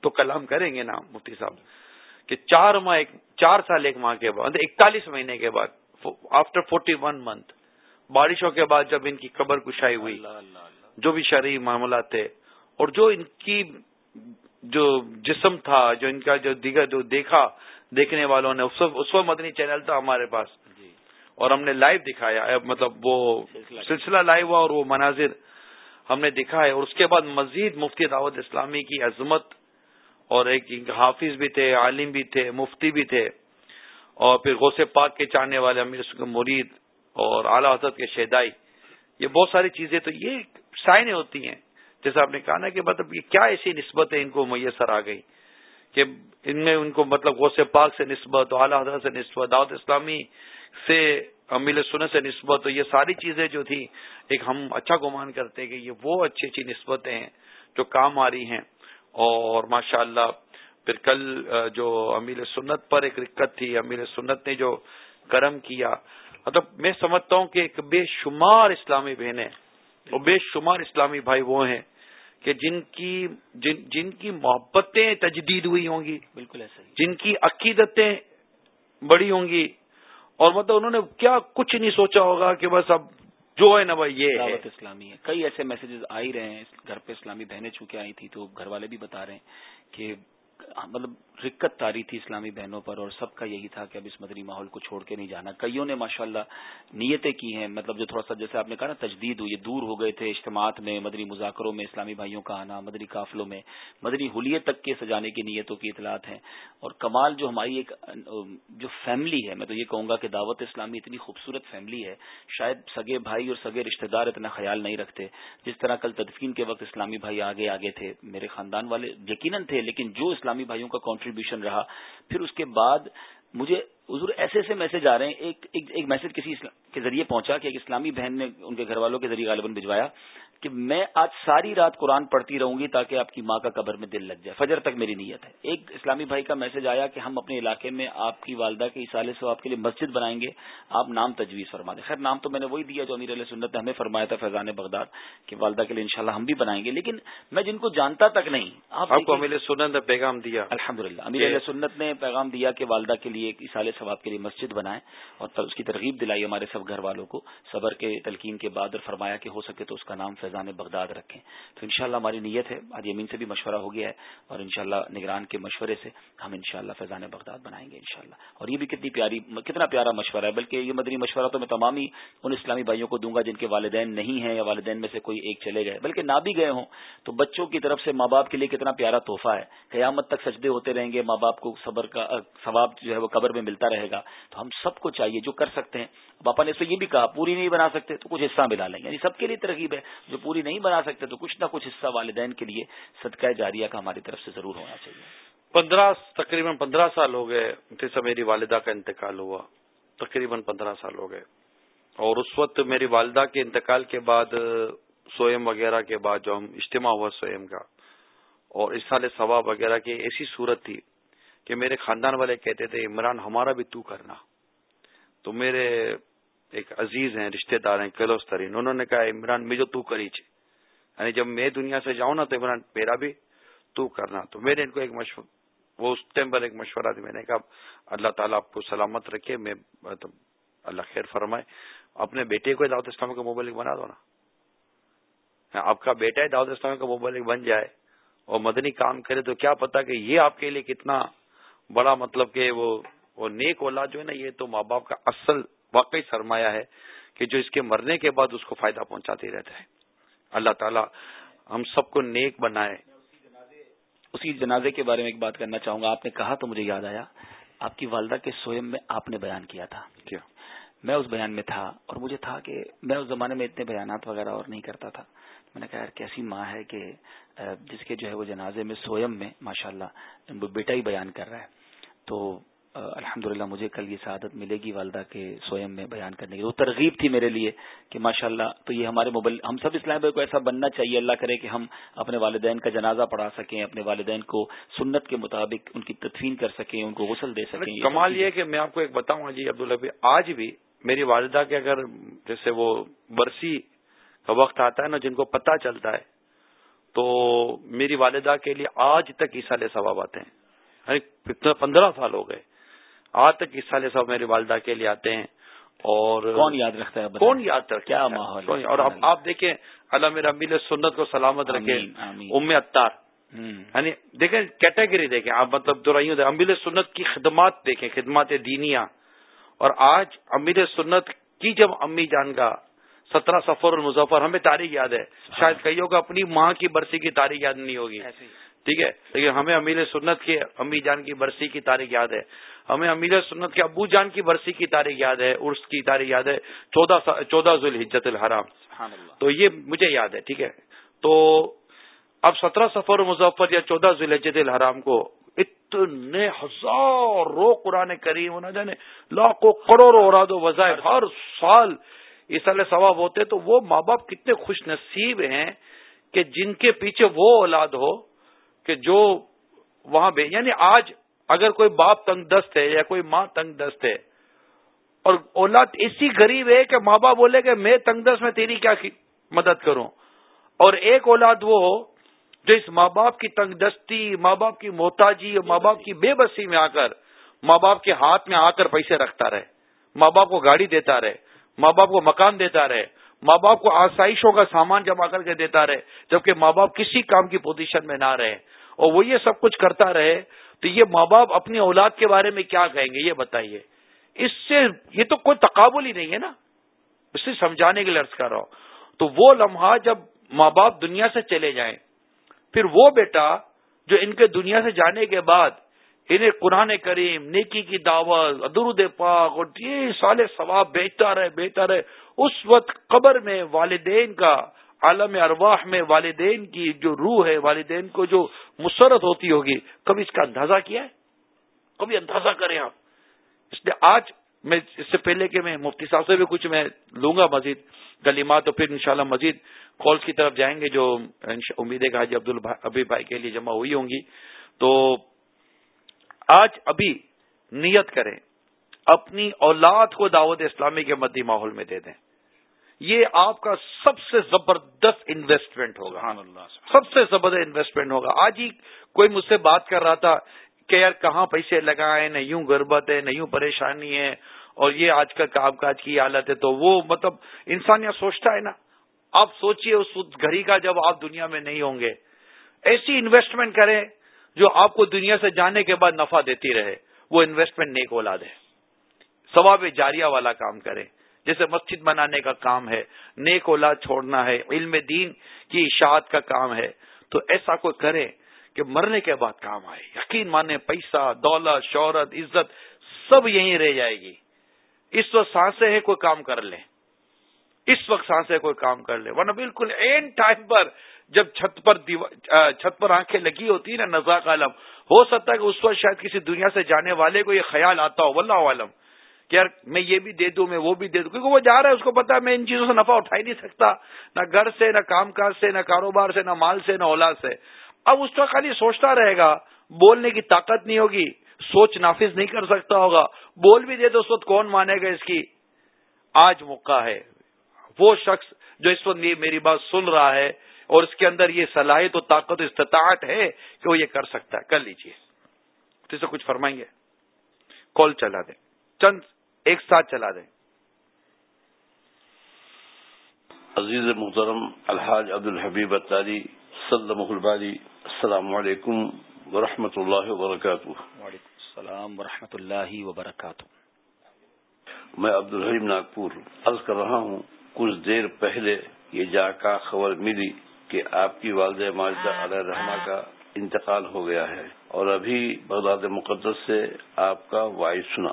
تو کلام کریں گے نا مفتی صاحب کہ چار ماہ ایک چار سال ایک ماہ کے بعد اکتالیس مہینے کے بعد آفٹر فورٹی ون منتھ بارشوں کے بعد جب ان کی قبر کشائی ہوئی جو بھی شرعی معاملات تھے اور جو ان کی جو جسم تھا جو ان کا جو دیگر جو دیکھا دیکھنے والوں نے اس وقت مدنی چینل تھا ہمارے پاس۔ جی۔ اور ہم نے لائیو دکھایا۔ مطلب وہ سلسلہ۔ لائیو ہوا اور وہ مناظر ہم نے دکھایا اور اس کے بعد مزید مفتی دعوت اسلامی کی عظمت اور ایک حافظ بھی تھے عالم بھی تھے مفتی بھی تھے۔ اور پھر غوث پاک کے چاہنے والے امیر مرید اور اعلی حضرت کے شیدائی یہ بہت ساری چیزیں تو یہ سائنیں ہوتی ہیں۔ جیسے آپ نے کہا نا کہ مطلب یہ کیا ایسی نسبت ہے ان کو میسر آ گئی کہ ان میں ان کو مطلب غوث پاک سے نسبت اعلیٰ حضرت سے نسبت، دعوت اسلامی سے امیل سنت سے نسبت، تو یہ ساری چیزیں جو تھی ایک ہم اچھا گمان کرتے کہ یہ وہ اچھی اچھی نسبتیں ہیں جو کام آ رہی ہیں۔ اور ماشاء اللہ پھر کل جو امیل سنت پر ایک رکت تھی امیل سنت نے جو کرم کیا مطلب میں سمجھتا ہوں کہ ایک بے شمار اسلامی بہنیں، اور بے شمار اسلامی بھائی وہ ہیں۔ کہ جن کی جن جن کی محبتیں تجدید ہوئی ہوں گی بالکل ایسا جن کی عقیدتیں بڑی ہوں گی اور مطلب انہوں نے کیا کچھ نہیں سوچا ہوگا کہ بس اب جو ہے نا بھائی یہ دعوت اسلامی ہے۔ کئی ایسے میسجز آ ہی رہے ہیں گھر پہ اسلامی بہنیں چونکہ آئی تھی تو گھر والے بھی بتا رہے ہیں کہ مطلب رکت تاری تھی اسلامی بہنوں پر اور سب کا یہی تھا کہ اب اس مدنی ماحول کو چھوڑ کے نہیں جانا۔ کئیوں نے ماشاء اللہ نیتیں کی ہیں؟ مطلب جو تھوڑا سا جیسے آپ نے کہا نا، تجدید ہوئی دور ہو گئے تھے اجتماعات میں، مدنی مذاکروں میں، اسلامی بھائیوں کا آنا، مدنی قافلوں میں۔ مدنی حلیے تک کے سجانے کی نیتوں کی اطلاعات ہیں۔ اور کمال جو ہماری ایک، جو فیملی ہے، میں تو یہ کہوں گا کہ دعوت اسلامی اتنی خوبصورت فیملی ہے، شاید سگے بھائی اور سگے رشتہ دار اتنا خیال نہیں رکھتے۔ جس طرح کل تدفین کے وقت اسلامی بھائی آگے آگے تھے، میرے خاندان والے یقیناً تھے، لیکن جو اسلامی بھائیوں کا کنٹریبیوشن رہا۔ پھر اس کے بعد مجھے حضور ایسے ایسے میسج آ رہے ہیں، ایک ایک میسج کسی کے ذریعے پہنچا کہ ایک اسلامی بہن نے ان کے گھر والوں کے ذریعے غالباً بھجوایا۔ کہ میں آج ساری رات قرآن پڑھتی رہوں گی تاکہ آپ کی ماں کا قبر میں دل لگ جائے۔ فجر تک میری نیت ہے۔ ایک اسلامی بھائی کا میسج آیا کہ ہم اپنے علاقے میں آپ کی والدہ کے اشارے سے آپ کے لیے مسجد بنائیں گے۔ آپ نام تجویز فرما دیں۔ خیر نام تو میں نے وہی دیا جو امیر علیہ سنت نے ہمیں فرمایا تھا فیضان بغداد کہ والدہ کے لیے انشاءاللہ ہم بھی بنائیں گے۔ لیکن میں جن کو جانتا تک نہیں آپ کو امیر سنت نے پیغام دیا۔ الحمد للہ امیر علیہ سنت نے پیغام دیا کہ والدہ کے لیے اشال ثواب کے لیے مسجد بنائیں اور اس کی ترغیب دلائی ہمارے سب گھر والوں کو۔ صبر کے تلقین کے بعد اور فرمایا کہ ہو سکے تو اس کا نام فیضان بغداد رکھیں۔ تو انشاءاللہ ہماری نیت ہے آج یمین سے بھی مشورہ ہو گیا ہے اور انشاءاللہ نگران کے مشورے سے ہم انشاءاللہ فیضان بغداد بنائیں گے انشاءاللہ۔ اور یہ بھی کتنی پیاری، کتنا پیارا مشورہ ہے، بلکہ یہ مدنی مشورہ تو میں تمام ہی ان اسلامی بھائیوں کو دوں گا جن کے والدین نہیں ہیں یا والدین میں سے کوئی ایک چلے گئے، بلکہ نہ بھی گئے ہوں، تو بچوں کی طرف سے ماں باپ کے لیے کتنا پیارا تحفہ ہے۔ قیامت تک سجدے ہوتے رہیں گے، ماں باپ کو صبر کا، ثواب جو ہے وہ قبر میں ملتا رہے گا۔ تو ہم سب کو چاہیے، جو کر سکتے ہیں پاپا نے اس سے یہ بھی کہا، پوری نہیں بنا سکتے تو کچھ حصہ ملا لیں۔ گے یعنی سب کے لیے ترغیب ہے۔ جو پوری نہیں بنا سکتے تو کچھ نہ کچھ حصہ والدین کے لیے صدقہ جاریہ کا ہماری طرف سے ضرور ہونا چاہیے۔ پندرہ، تقریباً پندرہ سال ہو گئے۔ جیسے میری والدہ کا انتقال ہوا۔ تقریباً پندرہ سال ہو گئے۔ اور اس وقت میری والدہ کے انتقال کے بعد، سوئم وغیرہ کے بعد جو ہم اجتماع ہوا سوئم کا، اور اس سال ثواب وغیرہ کی ایسی صورت تھی کہ میرے خاندان والے کہتے تھے، عمران ہمارا بھی تو کرنا۔ تو میرے ایک عزیز ہیں، رشتہ دار ہیں کلوس ترین۔ انہوں نے کہا، عمران میں جو تو کری چھ یعنی جب میں دنیا سے جاؤں نا تو عمران، میرا بھی تو کرنا۔ تو میرے ان کو ایک مشورہ وہ اس ٹائم پر ایک مشورہ تھا میں نے کہا، اللہ تعالیٰ آپ کو سلامت رکھے۔ میں مطلب اللہ خیر فرمائے۔ اپنے بیٹے کو دعوت اسلامی کا موبائل بنا دو نا۔ آپ کا بیٹا ہے دعوت اسلامی کا موبائل بن جائے اور مدنی کام کرے تو کیا پتا کہ یہ آپ کے لیے کتنا بڑا مطلب کہ وہ وہ نیک اولاد جو ہے نا یہ تو ماں باپ کا اصل واقعی سرمایہ ہے کہ جو اس کے مرنے کے بعد اس کو فائدہ پہنچاتے رہتا ہے۔ اللہ تعالی ہم سب کو نیک بنائے۔ اسی جنازے کے بارے میں ایک بات کرنا چاہوں گا۔ آپ نے کہا تو مجھے یاد آیا آپ کی والدہ کے سوئم میں آپ نے بیان کیا تھا۔ کیا؟ میں اس بیان میں تھا اور مجھے تھا کہ میں اس زمانے میں اتنے بیانات وغیرہ اور نہیں کرتا تھا۔ میں نے کہا یار کیسی ماں ہے کہ جس کے جو ہے وہ جنازے میں سوئم میں ماشاء اللہ بیٹا ہی بیان کر رہا ہے۔ تو الحمد مجھے کل یہ سعادت ملے گی والدہ کے سوئم میں بیان کرنے کی وہ ترغیب تھی میرے لیے کہ ماشاء اللہ تو یہ ہمارے موبائل ہم سب اسلام بھائی کو ایسا بننا چاہیے اللہ کرے کہ ہم اپنے والدین کا جنازہ پڑھا سکیں اپنے والدین کو سنت کے مطابق ان کی تدفین کر سکیں ان کو غسل دے سکیں۔ کمال یہ کہ میں آپ کو ایک بتاؤں جی عبداللہ آج بھی میری والدہ کے اگر جیسے وہ برسی کا وقت آتا ہے نا جن کو پتہ چلتا ہے تو میری والدہ کے لیے آج تک عیسال ثواب آتے ہیں۔ یعنی پندرہ سال ہو گئے۔ آج تک عیسال ثواب میری والدہ کے لیے آتے ہیں اور کون یاد رکھتا ہے کون یاد رکھتا کیا ماحول اور آپ دیکھیں اللہ میرا امیل سنت کو سلامت رکھے ام اتار یعنی دیکھیں کیٹیگری دیکھیں آپ مطلب دو امیل سنت کی خدمات دیکھیں خدمات دینیا اور آج امیر سنت کی جب امی جان کا سترہ سفر المظفر ہمیں تاریخ یاد ہے۔ شاید کئی ہوگا اپنی ماں کی برسی کی تاریخ یاد نہیں ہوگی۔ ٹھیک ہے؟ لیکن ہمیں امیر سنت کے امی جان کی برسی کی تاریخ یاد ہے۔ ہمیں امیر سنت کے ابو جان کی برسی کی تاریخ یاد ہے عرس کی تاریخ یاد ہے چودہ چودہ ذوالحجت الحرام۔ تو یہ مجھے یاد ہے ٹھیک ہے؟ تو اب سترہ سفر مظفر یا چودہ ذوالحجت الحرام کو اتنے ہزاروں قرآن کریم نہ جانے لاکھوں کروڑوں اوراد و وظائف ہر سال اس سال ثواب ہوتے تو وہ ماں باپ کتنے خوش نصیب ہیں کہ جن کے پیچھے وہ اولاد ہو کہ جو وہاں بے یعنی آج اگر کوئی باپ تنگ دست ہے یا کوئی ماں تنگ دست ہے، اور اولاد ایسی غریب ہے کہ ماں باپ بولے کہ میں تنگ دست، میں تیری کیا مدد کروں؟ اور ایک اولاد وہ ہو جو اس ماں باپ کی تنگ دستی، ماں باپ کی محتاجی اور ماں باپ کی بے بسی میں آ کر، ماں باپ کے ہاتھ میں آ کر پیسے رکھتا رہے، ماں باپ کو گاڑی دیتا رہے، ماں باپ کو مکان دیتا رہے، ماں باپ کو آسائشوں کا سامان جمع کر کے دیتا رہے، جبکہ ماں باپ کسی کام کی پوزیشن میں نہ رہے، اور وہ یہ سب کچھ کرتا رہے تو یہ ماں باپ اپنی اولاد کے بارے میں کیا کہیں گے؟ یہ بتائیے۔ اس سے یہ تو کوئی تقابل ہی نہیں ہے نا۔ اس سے سمجھانے کے لیے عرض کر رہا ہوں۔ تو وہ لمحہ جب ماں باپ دنیا سے چلے جائیں، پھر وہ بیٹا جو ان کے دنیا سے جانے کے بعد انہیں قرآن کریم، نیکی کی دعوت ادرود پاک اور یہ سال ثواب بیچتا رہے بیچتا رہے، اس وقت قبر میں والدین کا عالم ارواح میں والدین کی جو روح ہے، والدین کو جو مسرت ہوتی ہوگی، کبھی اس کا اندازہ کیا ہے؟ کبھی اندازہ کریں آپ۔ اس لیے آج میں، اس سے پہلے کہ میں مفتی صاحب سے بھی کچھ میں لوں گا مزید گلیمات تو پھر انشاءاللہ مزید کالس کی طرف جائیں گے جو امید ہے کہ حاجی عبد البی بھائی کے لیے جمع ہوئی ہوں گی۔ تو آج ابھی نیت کریں، اپنی اولاد کو دعوت اسلامی کے مدی ماحول میں دے دیں۔ یہ آپ کا سب سے زبردست انویسٹمنٹ ہوگا۔ سب سے زبردست انویسٹمنٹ ہوگا۔ آج ہی کوئی مجھ سے بات کر رہا تھا کہ یار کہاں پیسے لگائے نہ یوں غربت ہے نہ یوں پریشانی ہے اور یہ آج کل کام کاج کی حالت ہے تو وہ مطلب انسان یہاں سوچتا ہے نا۔ آپ سوچئے اس گھڑی کا جب آپ دنیا میں نہیں ہوں گے۔ ایسی انویسٹمنٹ کریں جو آپ کو دنیا سے جانے کے بعد نفع دیتی رہے۔ وہ انویسٹمنٹ نیک اولاد ہے۔ ثواب جاریہ والا کام کریں۔ جیسے مسجد بنانے کا کام ہے، نیک اولاد چھوڑنا ہے، علم دین کی اشاعت کا کام ہے۔ تو ایسا کوئی کرے کہ مرنے کے بعد کام آئے۔ یقین مانے پیسہ، دولت، شہرت، عزت، سب یہیں رہ جائے گی۔ اس وقت سانسیں ہیں، کوئی کام کر لیں اس وقت سانسیں کوئی کام کر لیں ورنہ بالکل این ٹائم پر جب چھت پر چھت پر آنکھیں لگی ہوتی نا نزاق عالم، ہو سکتا ہے کہ اس وقت شاید کسی دنیا سے جانے والے کو یہ خیال آتا ہو، واللہ عالم۔ کہ یار میں یہ بھی دے دوں، میں وہ بھی دے دوں۔ کیونکہ وہ جا رہا ہے، اس کو پتا ہے، میں ان چیزوں سے نفع اٹھا ہی نہیں سکتا۔ نہ گھر سے، نہ کام کاج سے، نہ کاروبار سے، نہ مال سے، نہ اولاد سے۔ اب اس کا خالی سوچتا رہے گا، بولنے کی طاقت نہیں ہوگی، سوچ نافذ نہیں کر سکتا ہوگا۔ بول بھی دے تو اس وقت کون مانے گا اس کی؟ آج موقع ہے۔ وہ شخص جو اس وقت میری بات سن رہا ہے اور اس کے اندر یہ صلاحیت و طاقت و استطاعت ہے کہ وہ یہ کر سکتا ہے۔ کر لیجیے تو اسے کچھ فرمائیں گے۔ کال چلا دیں۔ چند ایک ساتھ چلا دیں۔ عزیز محترم الحاج عبد الحبیب اتاری سلم الباری السلام علیکم ورحمۃ اللہ وبرکاتہ۔ وعلیکم السلام ورحمۃ اللہ وبرکاتہ۔ میں عبد الحیم ناگپور عرض کر رہا ہوں کچھ دیر پہلے یہ جا کا خبر ملی کہ آپ کی والد ماجدہ علیہ رحمہ کا انتقال ہو گیا ہے اور ابھی بغداد مقدس سے آپ کا وائس سنا۔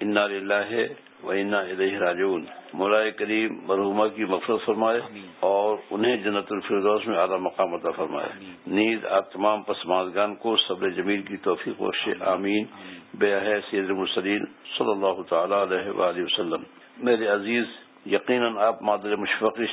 انا للہ و انا الہ راجون مولائے کریم مرحوما کی مفرت فرمائے اور انہیں جنت الفردوس میں اعلیٰ مقام عطا فرمائے۔ نیز آپ تمام پسماندگان کو صبر جمیل کی توفیق بخش آمین۔ بے سید المسلین صلی اللہ تعالی علیہ وآلہ وسلم۔ میرے عزیز یقیناً آپ مادر مشفقی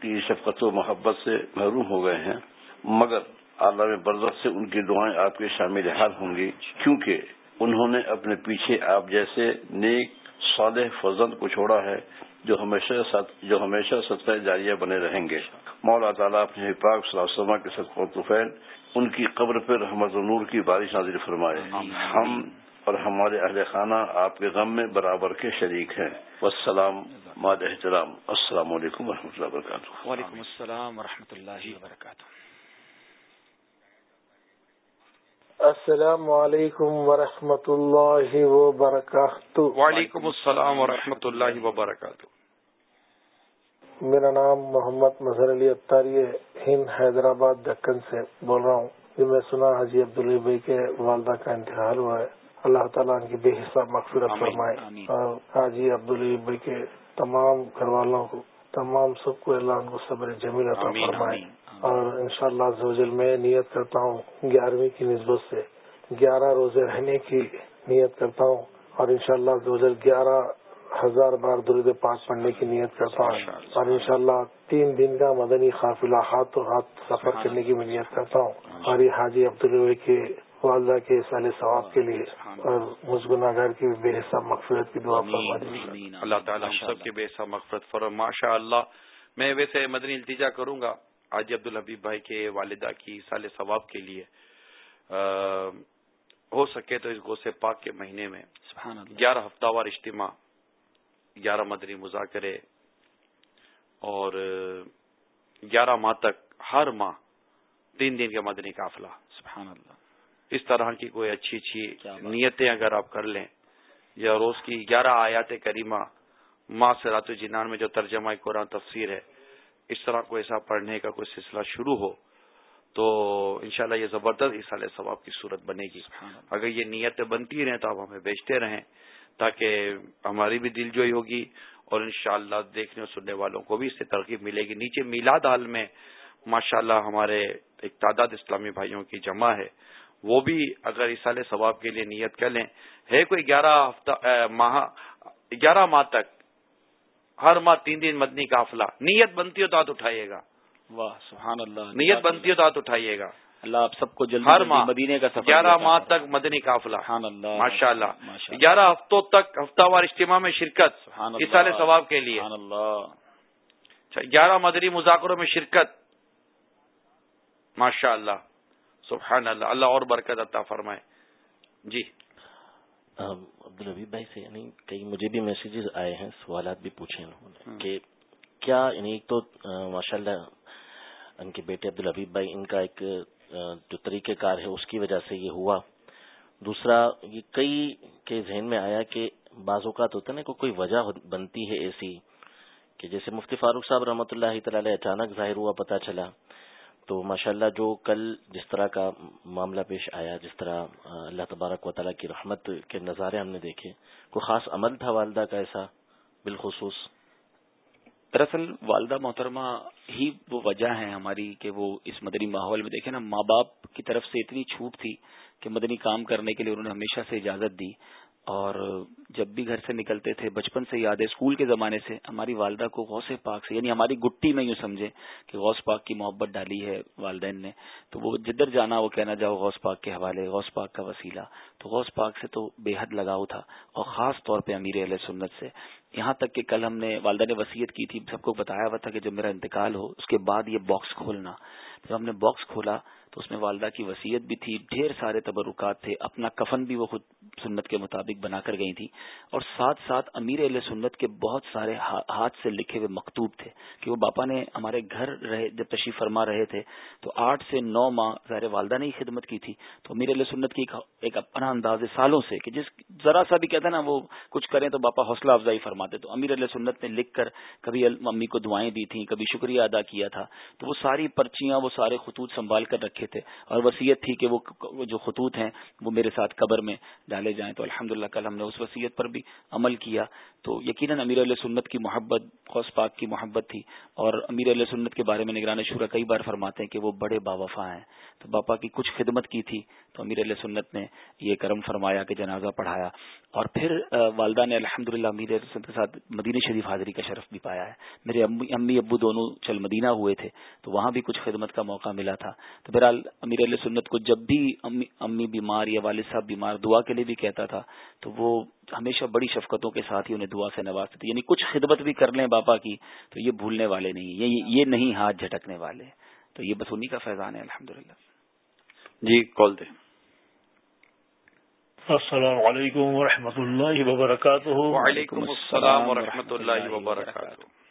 کی شفقت و محبت سے محروم ہو گئے ہیں مگر عالم برزخ سے ان کی دعائیں آپ کے شامل حال ہوں گی۔ کیونکہ انہوں نے اپنے پیچھے آپ جیسے نیک صالح فضل کو چھوڑا ہے جو ہمیشہ جو ہمیشہ صدقہ جاریہ بنے رہیں گے۔ مولا تعالیٰ اپنے پاک صلی اللہ علیہ وسلم کے صدق و طفیل ان کی قبر پر رحمت و نور کی بارش نازل فرمائے۔ ہم اور ہمارے اہل خانہ آپ کے غم میں برابر کے شریک ہیں۔ والسلام ماد احترام السلام علیکم و اللہ وبرکاتہ۔ وعلیکم السلام و اللہ وبرکاتہ۔ السلام علیکم ورحمۃ اللہ وبرکاتہ. وعلیکم السلام ورحمۃ اللہ وبرکاتہ. میرا نام محمد مظہر علی اختاری ہند حیدرآباد دکن سے بول رہا ہوں۔ یہ میں سنا حاجی عبداللہ بھائی کے والدہ کا انتقال ہوا ہے۔ اللہ تعالیٰ ان کی بے حساب مغفرت فرمائے۔ اور حاجی عبداللہ بھائی کے تمام گھر والوں کو تمام سب کو اللہ ان کو صبر جمیل عطا فرمائے۔ اور انشاءاللہ شاء اللہ میں نیت کرتا ہوں گیارہویں کی نسبت سے گیارہ روزے رہنے کی نیت کرتا ہوں اور انشاءاللہ شاء اللہ گیارہ ہزار بار درد پاک پڑھنے کی نیت کرتا ہوں اور انشاءاللہ تین دن کا مدنی قافلہ ہاتھ و ہاتھ سفر کرنے کی میں نیت کرتا ہوں اور یہ حاجی عبدالوے کے والدہ کے سال ثواب کے لیے اور مسگنا گھر کی بے حصہ مغفرت کی دعا اللہ تعالیٰ سب کی بے حصہ مغفرت فرم ماشاء اللہ میں ویسے مدنی التجا کروں گا۔ آج عبد الحبیب بھائی کے والدہ کی سال ثواب کے لیے ہو سکے تو اس غوث پاک کے مہینے میں گیارہ ہفتہ وار اجتماع گیارہ مدنی مذاکرے اور گیارہ ماہ تک ہر ماہ تین دن کا مدنی قافلہ۔ سبحان اللہ۔ اس طرح کی کوئی اچھی اچھی نیتیں اگر آپ کر لیں یا روز کی گیارہ آیات کریمہ ماں سے رات جنان میں جو ترجمہ قرآن تفسیر ہے اس طرح کو ایسا پڑھنے کا کوئی سلسلہ شروع ہو تو انشاءاللہ یہ زبردست اس سال ثواب کی صورت بنے گی۔ اگر یہ نیتیں بنتی رہیں تو آپ ہمیں بیچتے رہیں تاکہ ہماری بھی دل جوئی ہوگی اور انشاءاللہ دیکھنے اور سننے والوں کو بھی اس سے ترغیب ملے گی۔ نیچے میلاد حال میں ماشاءاللہ ہمارے ایک تعداد اسلامی بھائیوں کی جمع ہے۔ وہ بھی اگر اس سال ثواب کے لیے نیت کر لیں ہے کوئی گیارہ ہفتہ ماہ گیارہ ماہ تک ہر ماہ تین دن مدنی قافلہ۔ نیت بنتی ہو تو ہاتھ اٹھائیے گا۔ واہ سبحان اللہ نیت بنتی ہو تو ہاتھ اٹھائیے گا۔ اللہ آپ سب کو جلدی ہر ماہ مدینے کا سفر گیارہ ماہ تک مدنی قافلہ۔ اللہ ماشاء اللہ گیارہ ہفتوں تک ہفتہ وار اجتماع میں شرکت اس سال ثواب کے لیے۔ اچھا گیارہ مدنی مذاکروں میں شرکت۔ ماشاء اللہ سبحان اللہ اللہ اور برکت عطا فرمائے۔ جی۔ عبدالحبیب بھائی سے یعنی کئی مجھے بھی میسیجز آئے ہیں سوالات بھی پوچھے انہوں نے کہ کیا یعنی ایک تو ماشاء اللہ ان کے بیٹے عبد الحبیب بھائی ان کا ایک جو طریقہ کار ہے اس کی وجہ سے یہ ہوا۔ دوسرا یہ کئی کے ذہن میں آیا کہ بعض اوقات ہوتا نا کوئی وجہ بنتی ہے ایسی کہ جیسے مفتی فاروق صاحب رحمۃ اللہ تعالی اچانک ظاہر ہوا پتہ چلا۔ تو ماشاءاللہ جو کل جس طرح کا معاملہ پیش آیا، جس طرح اللہ تبارک و تعالیٰ کی رحمت کے نظارے ہم نے دیکھے، کوئی خاص عمل تھا والدہ کا ایسا؟ بالخصوص۔ دراصل والدہ محترمہ ہی وہ وجہ ہے ہماری کہ وہ اس مدنی ماحول میں دیکھیں نا، ماں باپ کی طرف سے اتنی چھوٹ تھی کہ مدنی کام کرنے کے لیے انہوں نے ہمیشہ سے اجازت دی۔ اور جب بھی گھر سے نکلتے تھے، بچپن سے یاد ہے، اسکول کے زمانے سے ہماری والدہ کو غوث پاک سے یعنی ہماری گٹی میں یوں سمجھے کہ غوث پاک کی محبت ڈالی ہے والدین نے، تو وہ جدھر جانا وہ کہنا جاؤ غوث پاک کے حوالے، غوث پاک کا وسیلہ۔ تو غوث پاک سے تو بے حد لگاؤ تھا اور خاص طور پہ امیر علیہ سنت سے۔ یہاں تک کہ کل ہم نے والدہ نے وسیعت کی تھی، سب کو بتایا ہوا تھا کہ جب میرا انتقال ہو، اس کے بعد یہ باکس کھولنا۔ جب ہم نے باکس کھولا تو اس میں والدہ کی وصیت بھی تھی، ڈھیر سارے تبرکات تھے، اپنا کفن بھی وہ خود سنت کے مطابق بنا کر گئی تھی اور ساتھ ساتھ امیر علیہ سنت کے بہت سارے ہاتھ سے لکھے ہوئے مکتوب تھے کہ وہ باپا نے ہمارے گھر رہے، جب تشریف فرما رہے تھے تو آٹھ سے نو ماہ ظاہر والدہ نے ہی خدمت کی تھی۔ تو امیر علیہ سنت کی ایک اپنا انداز سالوں سے کہ جس ذرا سا بھی کہتا نا وہ کچھ کریں تو باپا حوصلہ افزائی فرماتے۔ تو امیر علیہ سنت نے لکھ کر کبھی امی کو دعائیں دی تھیں، کبھی شکریہ ادا کیا تھا۔ تو وہ ساری پرچیاں، وہ سارے خطوط سنبھال کر رکھے تھے۔ اور وسیعت تھی کہ وہ جو خطوط ہیں، وہ میرے ساتھ قبر میں ڈالے جائیں۔ تو الحمد کل ہم نے اس وسیعت پر بھی عمل کیا۔ تو یقیناً امیر علیہ سنت کی محبت، غوث پاک کی محبت تھی۔ اور امیر علیہ سنت کے بارے میں نگران شورا کئی بار فرماتے ہیں کہ وہ بڑے باوفا ہیں۔ تو باپا کی کچھ خدمت کی تھی۔ تو امیر علیہ سنت نے یہ کرم فرمایا کہ جنازہ پڑھایا۔ اور پھر والدہ نے الحمد للہ امیر کے ساتھ مدینہ شریف حاضری کا شرف بھی پایا ہے۔ میرے امی ابو دونوں چل مدینہ ہوئے تھے۔ تو وہاں بھی کچھ خدمت کا موقع ملا تھا۔ تو بہرحال امیر علیہ سنت کو جب بھی امی بیمار یا والد صاحب بیمار دعا کے لیے بھی کہتا تھا تو وہ ہمیشہ بڑی شفقتوں کے ساتھ ہی انہیں دعا سے نوازتے تھے یعنی کچھ خدمت بھی کر لیں باپا کی تو یہ بھولنے والے نہیں یہ نہیں ہاتھ جھٹکنے والے تو یہ بس انہیں کا فیضان ہے الحمد جی کال دیں۔ السلام علیکم ورحمۃ اللہ وبرکاتہ۔ وعلیکم السلام ورحمۃ اللہ وبرکاتہ۔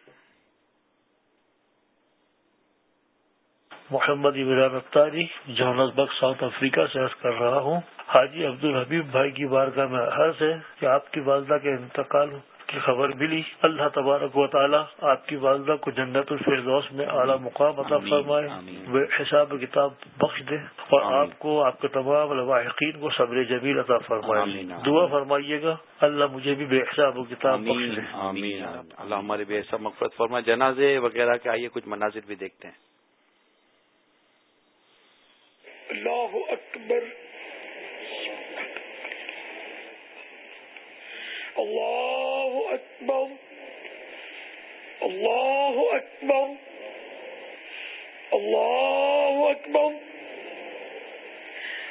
Muhammad Imran Akhtari Johannesburg South Africa سے عرض کر رہا ہوں۔ حاجی عبد الحبیب بھائی کی بارگاہ میں عرض ہے کہ آپ کی والدہ کے انتقال کی خبر ملی۔ اللہ تبارک و تعالی آپ کی والدہ کو جنت الفردوس میں اعلیٰ مقام عطا فرمائے وہ حساب کتاب بخش دے اور آپ کو آپ کے تمام لواحقین کو صبر جمیل عطا فرمائے۔ دعا فرمائیے گا اللہ مجھے بھی بے حساب کتاب بخش دے۔ اللہ ہمارے بے حساب مقصد فرمائے۔ جنازے وغیرہ کے آئیے کچھ مناظر بھی دیکھتے ہیں۔ اللہ اکبر اللہ اکبر اللہ اکبر اللہ اکبر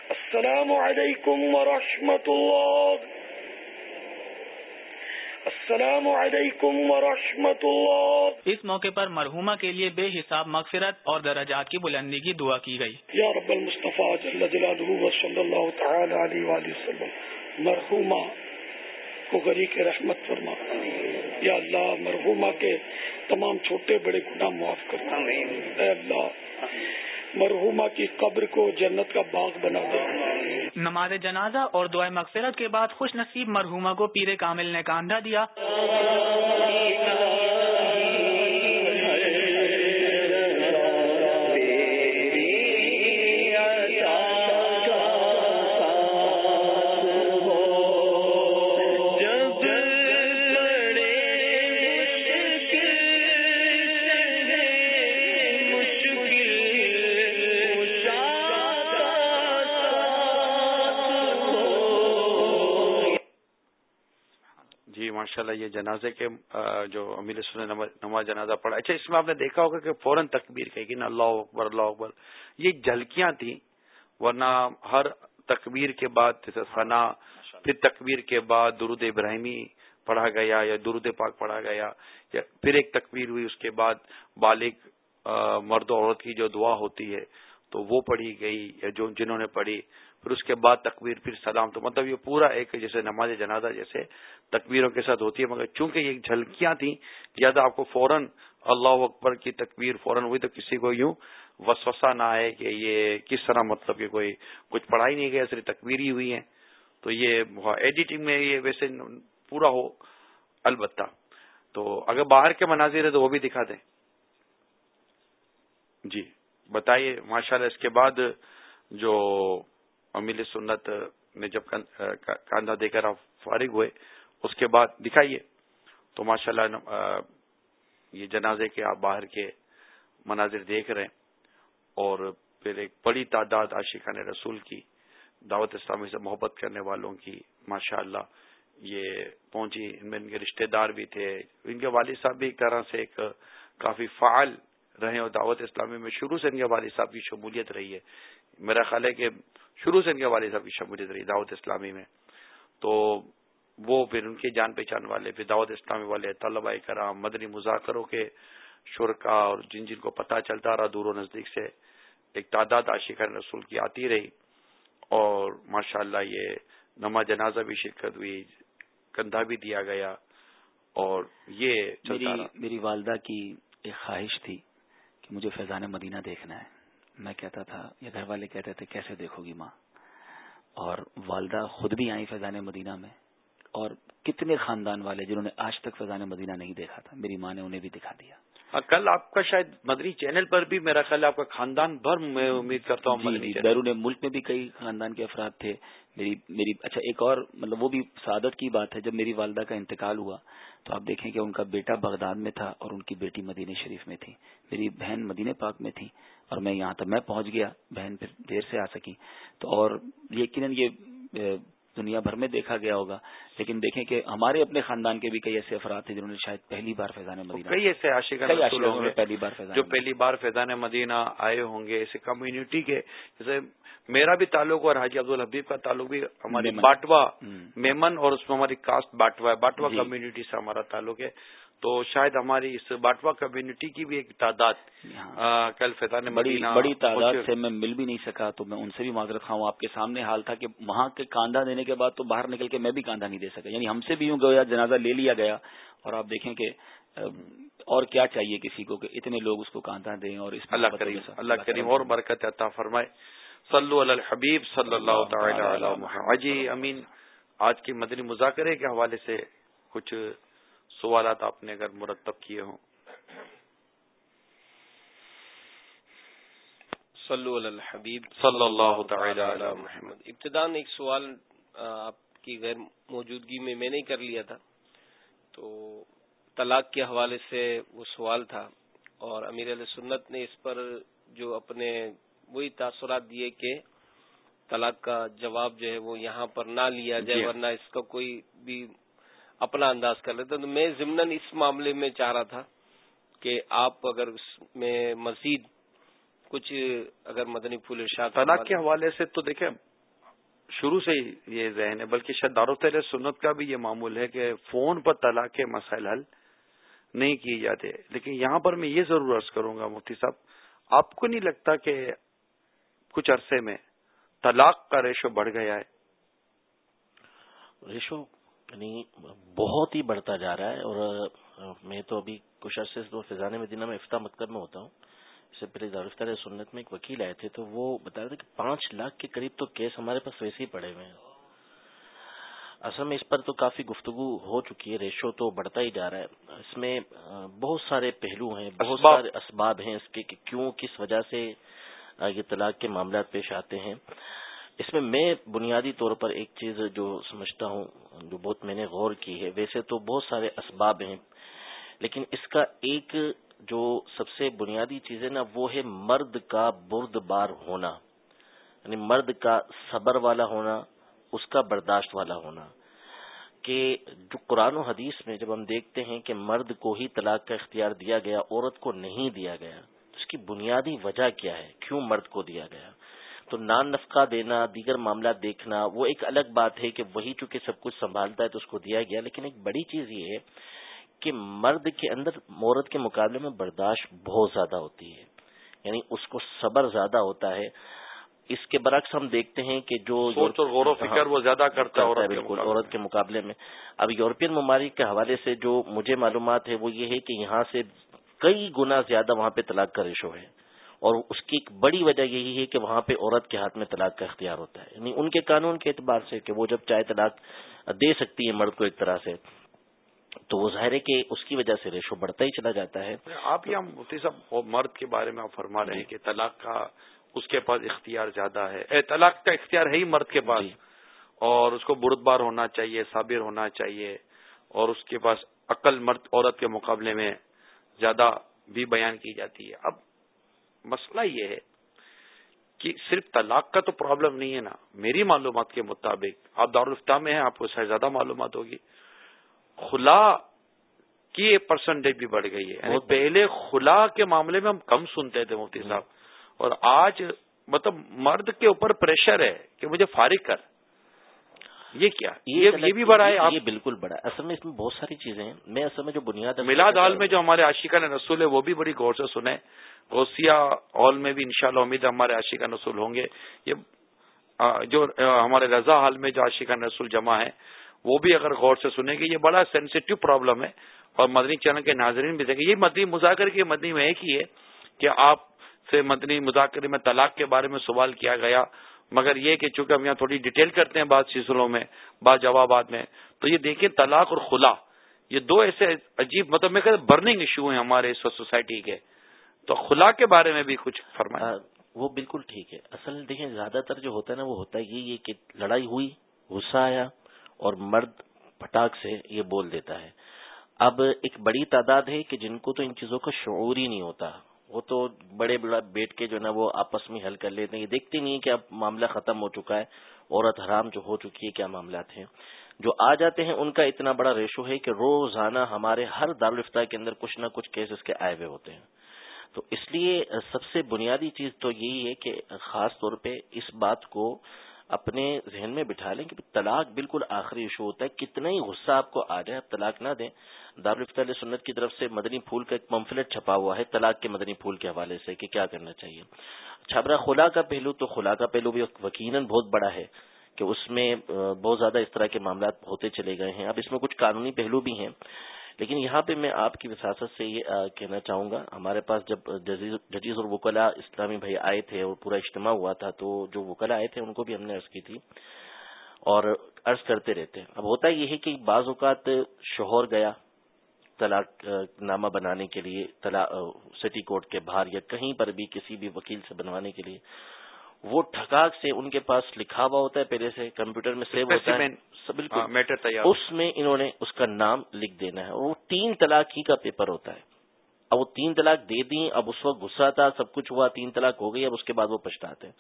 السلام علیکم ورحمۃ اللہ السلام علیکم ورحمۃ اللہ۔ اس موقع پر مرحومہ کے لیے بے حساب مغفرت اور درجات کی بلندی کی دعا کی گئی۔ یا رب المصطفیٰ جل جلالہ صلی اللہ تعالی علیہ وآلہ وسلم مرحومہ کو غری کے رحمت فرما۔ یا اللہ مرحومہ کے تمام چھوٹے بڑے گناہ معاف کرتا اے اللہ مرحومہ کی قبر کو جنت کا باغ بنا دے۔ نماز جنازہ اور دعائیں مغفرت کے بعد خوش نصیب مرحومہ کو پیر کامل نے کاندھا دیا۔ یہ جنازے کے جو امیر سن نماز جنازہ پڑھا اچھا اس میں آپ نے دیکھا ہوگا کہ فوراً تکبیر کہے گی نا اللہ اکبر اللہ اکبر۔ یہ جھلکیاں تھیں ورنہ ہر تکبیر کے بعد ثنا پھر تکبیر کے بعد درود ابراہیمی پڑھا گیا یا درود پاک پڑھا گیا یا پھر ایک تکبیر ہوئی اس کے بعد بالغ مرد و عورت کی جو دعا ہوتی ہے تو وہ پڑھی گئی یا جو جنہوں نے پڑھی۔ پھر اس کے بعد تکبیر، پھر سلام، تو مطلب یہ پورا ایک جیسے نماز جنازہ جیسے تکبیروں کے ساتھ ہوتی ہے، مگر چونکہ یہ جھلکیاں تھیں، زیادہ آپ کو فوراً اللہ اکبر کی تکبیر فوراً ہوئی تو کسی کو یوں وسوسہ نہ آئے کہ یہ کس طرح مطلب کہ کوئی کچھ پڑھائی نہیں گیا صرف تکبیر ہی ہوئی ہے تو یہ ایڈیٹنگ میں یہ ویسے پورا ہو، البتہ تو اگر باہر کے مناظر ہے تو وہ بھی دکھا دیں۔ جی بتائیے ماشاء اللہ اس کے بعد جو امیل سنت نے جب کاندھا دے کر آپ فارغ ہوئے، اس کے بعد دکھائیے۔ تو ماشاء اللہ یہ جنازے کے آپ باہر کے مناظر دیکھ رہے ہیں۔ اور پھر ایک بڑی تعداد عاشقان رسول کی دعوت اسلامی سے محبت کرنے والوں کی ماشاء اللہ یہ پہنچی۔ ان میں ان کے رشتہ دار بھی تھے۔ ان کے والد صاحب بھی ایک طرح سے ایک کافی فعال رہے اور دعوت اسلامی میں شروع سے ان کے والد صاحب کی شمولیت رہی ہے۔ میرا خیال ہے کہ شروع سے ان کے والد صاحب کی شمولیت رہی دعوت اسلامی میں۔ تو وہ پھر ان کے جان پہچان والے پھر دعوت اسلامی والے طلبہ کرام مدنی مذاکروں کے شرکا اور جن جن کو پتہ چلتا رہا دور و نزدیک سے ایک تعداد عاشق رسول کی آتی رہی۔ اور ماشاء اللہ یہ نما جنازہ بھی شرکت ہوئی کندھا بھی دیا گیا۔ اور یہ میری میری والدہ کی ایک خواہش تھی۔ کہ مجھے فیضان مدینہ دیکھنا ہے۔ میں کہتا تھا یا گھر والے کہتے تھے کیسے دیکھو گی ماں؟ اور والدہ خود بھی آئی فیضان مدینہ میں اور کتنے خاندان والے جنہوں نے آج تک فیضان مدینہ نہیں دیکھا تھا میری ماں نے انہیں بھی دکھا دیا۔ کل آپ کا شاید مدنی چینل پر بھی میرا خیال آپ کا خاندان بھر میں امید کرتا ہوں جی, جی، بیرون ملک میں بھی کئی خاندان کے افراد تھے۔ میری میری اچھا ایک اور مطلب وہ بھی سعادت کی بات ہے، جب میری والدہ کا انتقال ہوا تو آپ دیکھیں کہ ان کا بیٹا بغداد میں تھا اور ان کی بیٹی مدینہ شریف میں تھی۔ میری بہن مدینہ پاک میں تھی اور میں یہاں تک میں پہنچ گیا، بہن پھر دیر سے آ سکی تو اور یقیناً یہ دنیا بھر میں دیکھا گیا ہوگا۔ لیکن دیکھیں کہ ہمارے اپنے خاندان کے بھی کئی ایسے افراد تھے جنہوں نے شاید پہلی بار فیضان مدینہ کئی ایسے عاشق پہلی بار فیضان جو پہلی بار فیضان مدینہ آئے ہوں گے ایسے کمیونٹی کے جیسے میرا بھی تعلق اور حاجی عبد الحبیب کا تعلق بھی ہمارے باٹوا میمن اور اس میں ہماری کاسٹ باٹوا ہے۔ باٹوا جی۔ کمیونٹی سے ہمارا تعلق ہے۔ تو شاید ہماری اس باٹوا کمیونٹی کی بھی ایک تعداد۔ کل فیضان بڑی بڑی تعداد سے میں مل بھی نہیں سکا تو میں ان سے بھی معذرت خواہوں آپ کے سامنے حال تھا کہ وہاں کے کاندھا دینے کے بعد تو باہر نکل کے میں بھی کاندھا نہیں دے سکا۔ یعنی ہم سے بھی یوں گیا جنازہ لے لیا گیا اور آپ دیکھیں کہ اور کیا چاہیے کسی کو کہ اتنے لوگ اس کو کاندھا دیں اور اس اللہ کریم اللہ کریم اور برکت عطا فرمائے۔ صلو علی الحبیب صلی اللہ تعالی علی محمد۔ جی امین آج کے مدنی مذاکرے کے حوالے سے کچھ سوالات آپ نے اگر مرتب کیے ہوں۔ صلو علی الحبیب۔ صلی اللہ تعالی علی محمد۔ ابتدان ایک سوال آپ کی غیر موجودگی میں میں نے کر لیا تھا۔ تو طلاق کے حوالے سے وہ سوال تھا اور امیر علیہ سنت نے اس پر جو اپنے وہی تاثرات دیے کہ طلاق کا جواب جو ہے وہ یہاں پر نہ لیا جائے جی۔ ورنہ اس کا کوئی بھی اپنا انداز کر لیتے تو میں ضمن اس معاملے میں چاہ رہا تھا کہ آپ اگر اس میں مزید کچھ اگر مدنی پھول ارشاد طلاق کے حوالے سے تو دیکھیں شروع سے یہ ذہن ہے بلکہ شاید دار سنت کا بھی یہ معمول ہے کہ فون پر طلاق کے مسائل حل نہیں کیے جاتے۔ لیکن یہاں پر میں یہ ضرور عرض کروں گا مفتی صاحب آپ کو نہیں لگتا کہ کچھ عرصے میں طلاق کا ریشو بڑھ گیا ہے؟ ریشو یعنی بہت ہی بڑھتا جا رہا ہے اور میں تو ابھی کچھ عرصے سے فضان مدینہ میں افتہ متکر میں ہوتا ہوں۔ اس سے پہلے دارفتہ سنت میں ایک وکیل آئے تھے تو وہ بتا رہے تھے کہ پانچ لاکھ کے قریب تو کیس ہمارے پاس ویسے ہی پڑے ہوئے ہیں۔ اصل میں اس پر تو کافی گفتگو ہو چکی ہے ریشو تو بڑھتا ہی جا رہا ہے۔ اس میں بہت سارے پہلو ہیں بہت سارے اسباب ہیں اس کے کہ کیوں کس وجہ سے یہ طلاق کے معاملات پیش آتے ہیں۔ اس میں میں بنیادی طور پر ایک چیز جو سمجھتا ہوں، جو بہت میں نے غور کی ہے، ویسے تو بہت سارے اسباب ہیں، لیکن اس کا ایک جو سب سے بنیادی چیز ہے نا، وہ ہے مرد کا برد بار ہونا یعنی مرد کا صبر والا ہونا، اس کا برداشت والا ہونا، کہ جو قرآن و حدیث میں جب ہم دیکھتے ہیں کہ مرد کو ہی طلاق کا اختیار دیا گیا، عورت کو نہیں دیا گیا اس کی بنیادی وجہ کیا ہے؟ کیوں مرد کو دیا گیا؟ تو نان نفقہ دینا دیگر معاملات دیکھنا وہ ایک الگ بات ہے کہ وہی چونکہ سب کچھ سنبھالتا ہے تو اس کو دیا گیا لیکن ایک بڑی چیز یہ ہے کہ مرد کے اندر عورت کے مقابلے میں برداشت بہت زیادہ ہوتی ہے یعنی اس کو صبر زیادہ ہوتا ہے۔ اس کے برعکس ہم دیکھتے ہیں کہ جو سوچ اور غور و فکر ہاں، وہ زیادہ کرتا ہے بالکل عورت کے مقابلے میں۔ اب یورپین ممالک کے حوالے سے جو مجھے معلومات ہے وہ یہ ہے کہ یہاں سے کئی گنا زیادہ وہاں پہ طلاق کا ریشو ہے۔ اور اس کی ایک بڑی وجہ یہی ہے کہ وہاں پہ عورت کے ہاتھ میں طلاق کا اختیار ہوتا ہے۔ یعنی ان کے قانون کے اعتبار سے کہ وہ جب چاہے طلاق دے سکتی ہے مرد کو ایک طرح سے تو وہ ظاہر ہے کہ اس کی وجہ سے ریشو بڑھتا ہی چلا جاتا ہے۔ آپ یہاں مفتی صاحب مرد کے بارے میں آپ فرما رہے ہیں کہ طلاق کا اس کے پاس اختیار زیادہ ہے۔ اے طلاق کا اختیار ہے ہی مرد کے پاس۔ جی۔ اور اس کو بردبار ہونا چاہیے صابر ہونا چاہیے۔ اور اس کے پاس عقل مرد عورت کے مقابلے میں زیادہ بھی بیان کی جاتی ہے۔ اب مسئلہ یہ ہے کہ صرف طلاق کا تو پرابلم نہیں ہے نا۔ میری معلومات کے مطابق آپ دارالفتہ میں ہیں آپ کو شاید زیادہ معلومات ہوگی۔ خلا کی پرسنٹیج بھی بڑھ گئی ہے۔ یعنی پہلے خلا کے معاملے میں ہم کم سنتے تھے مفتی صاحب۔ اور آج مطلب مرد کے اوپر پریشر ہے کہ مجھے فارغ کر۔ یہ کیا؟ یہ بھی بڑا ہے یہ بالکل بڑا ہے۔ اصل میں اس میں بہت ساری چیزیں ہیں۔ میں اصل میں جو بنیاد میلاد ہال میں جو ہمارے عاشقہ رسول ہے وہ بھی بڑی غور سے سنے غوثیہ ہال میں بھی انشاءاللہ امید ہے ہمارے عاشقہ نسول ہوں گے۔ یہ جو ہمارے رضا ہال میں جو عاشقہ رسول جمع ہے وہ بھی اگر غور سے سنیں گے یہ بڑا سینسیٹیو پرابلم ہے۔ اور مدنی چینل کے ناظرین بھی دیکھیں یہ مدنی مذاکر کے مدنی میں ایک ہی ہے کہ آپ سے مدنی مذاکرے میں طلاق کے بارے میں سوال کیا گیا۔ مگر یہ کہ چونکہ ہم یہاں تھوڑی ڈیٹیل کرتے ہیں بعض سلسلوں میں، بعض جوابات میں، تو یہ دیکھیں طلاق اور خلا، یہ دو ایسے عجیب مطلب میں کہتے برننگ ایشو ہیں ہمارے اس سوسائٹی کے۔ تو خلا کے بارے میں بھی کچھ فرمایا وہ بالکل ٹھیک ہے۔ اصل دیکھیں، زیادہ تر جو ہوتا ہے نا، وہ ہوتا ہے یہ کہ لڑائی ہوئی، غصہ آیا اور مرد پٹاخ سے یہ بول دیتا ہے۔ اب ایک بڑی تعداد ہے کہ جن کو تو ان چیزوں کا شعور ہی نہیں ہوتا۔ وہ تو بڑے بڑا بیٹھ کے جو نا وہ آپس میں حل کر لیتے ہیں۔ یہ دیکھتے نہیں کہ اب معاملہ ختم ہو چکا ہے، عورت حرام جو ہو چکی ہے، کیا معاملات ہیں؟ جو آ جاتے ہیں، ان کا اتنا بڑا ریشو ہے کہ روزانہ ہمارے ہر دارالفتہ کے اندر کچھ نہ کچھ کیسز کے آئے ہوئے ہوتے ہیں۔ تو اس لیے سب سے بنیادی چیز تو یہی ہے کہ خاص طور پہ اس بات کو اپنے ذہن میں بٹھا لیں کہ طلاق بالکل آخری ایشو ہوتا ہے۔ کتنا ہی غصہ آپ کو آ جائے، آپ طلاق نہ دیں۔ دارالفت سنت کی طرف سے مدنی پھول کا ایک پمفلٹ چھپا ہوا ہے، طلاق کے مدنی پھول کے حوالے سے کہ کیا کرنا چاہیے۔ چھبرا خلا کا پہلو، تو خلا کا پہلو بھی یقیناً بہت بڑا ہے کہ اس میں بہت زیادہ اس طرح کے معاملات ہوتے چلے گئے ہیں۔ اب اس میں کچھ قانونی پہلو بھی ہیں، لیکن یہاں پہ میں آپ کی وساست سے یہ کہنا چاہوں گا، ہمارے پاس جب ججیز اور وکلا اسلامی بھائی آئے تھے اور پورا اجتماع ہوا تھا، تو جو وکلا آئے تھے، ان کو بھی ہم نے عرض کی تھی اور عرض کرتے رہتے اب ہوتا یہ ہے کہ بعض اوقات شوہر گیا طلاق نامہ بنانے کے لیے سٹی کورٹ کے باہر یا کہیں پر بھی کسی بھی وکیل سے بنوانے کے لیے وہ ٹھکاک سے ان کے پاس لکھا ہوا ہوتا ہے پہلے سے کمپیوٹر میں سیو ہوتا ہے۔ بالکل۔ میٹر تیار۔ اس میں انہوں نے اس کا نام لکھ دینا ہے۔ وہ تین طلاق ہی کا پیپر ہوتا ہے۔ اب وہ تین طلاق دے دیں اب اس وقت غصہ تھا سب کچھ ہوا تین طلاق ہو گئی اب اس کے بعد وہ پچھتاتے ہیں۔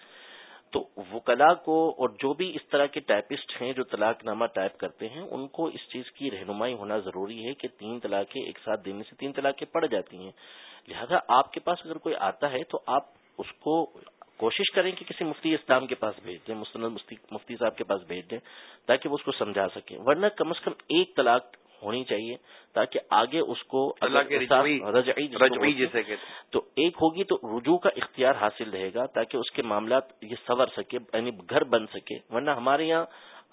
تو وکلا کو اور جو بھی اس طرح کے ٹائپسٹ ہیں جو طلاق نامہ ٹائپ کرتے ہیں، ان کو اس چیز کی رہنمائی ہونا ضروری ہے کہ تین طلاقیں ایک ساتھ دینے سے تین طلاقیں پڑ جاتی ہیں۔ لہذا آپ کے پاس اگر کوئی آتا ہے تو آپ اس کو کوشش کریں کہ کسی مفتی اسلام کے پاس بھیج دیں مستند مفتی صاحب کے پاس بھیج دیں تاکہ وہ اس کو سمجھا سکیں۔ ورنہ کم از کم ایک طلاق ہونی چاہیے تاکہ آگے اس کو تو ایک ہوگی تو رجوع کا اختیار حاصل رہے گا تاکہ اس کے معاملات یہ سور سکے یعنی گھر بن سکے۔ ورنہ ہمارے یہاں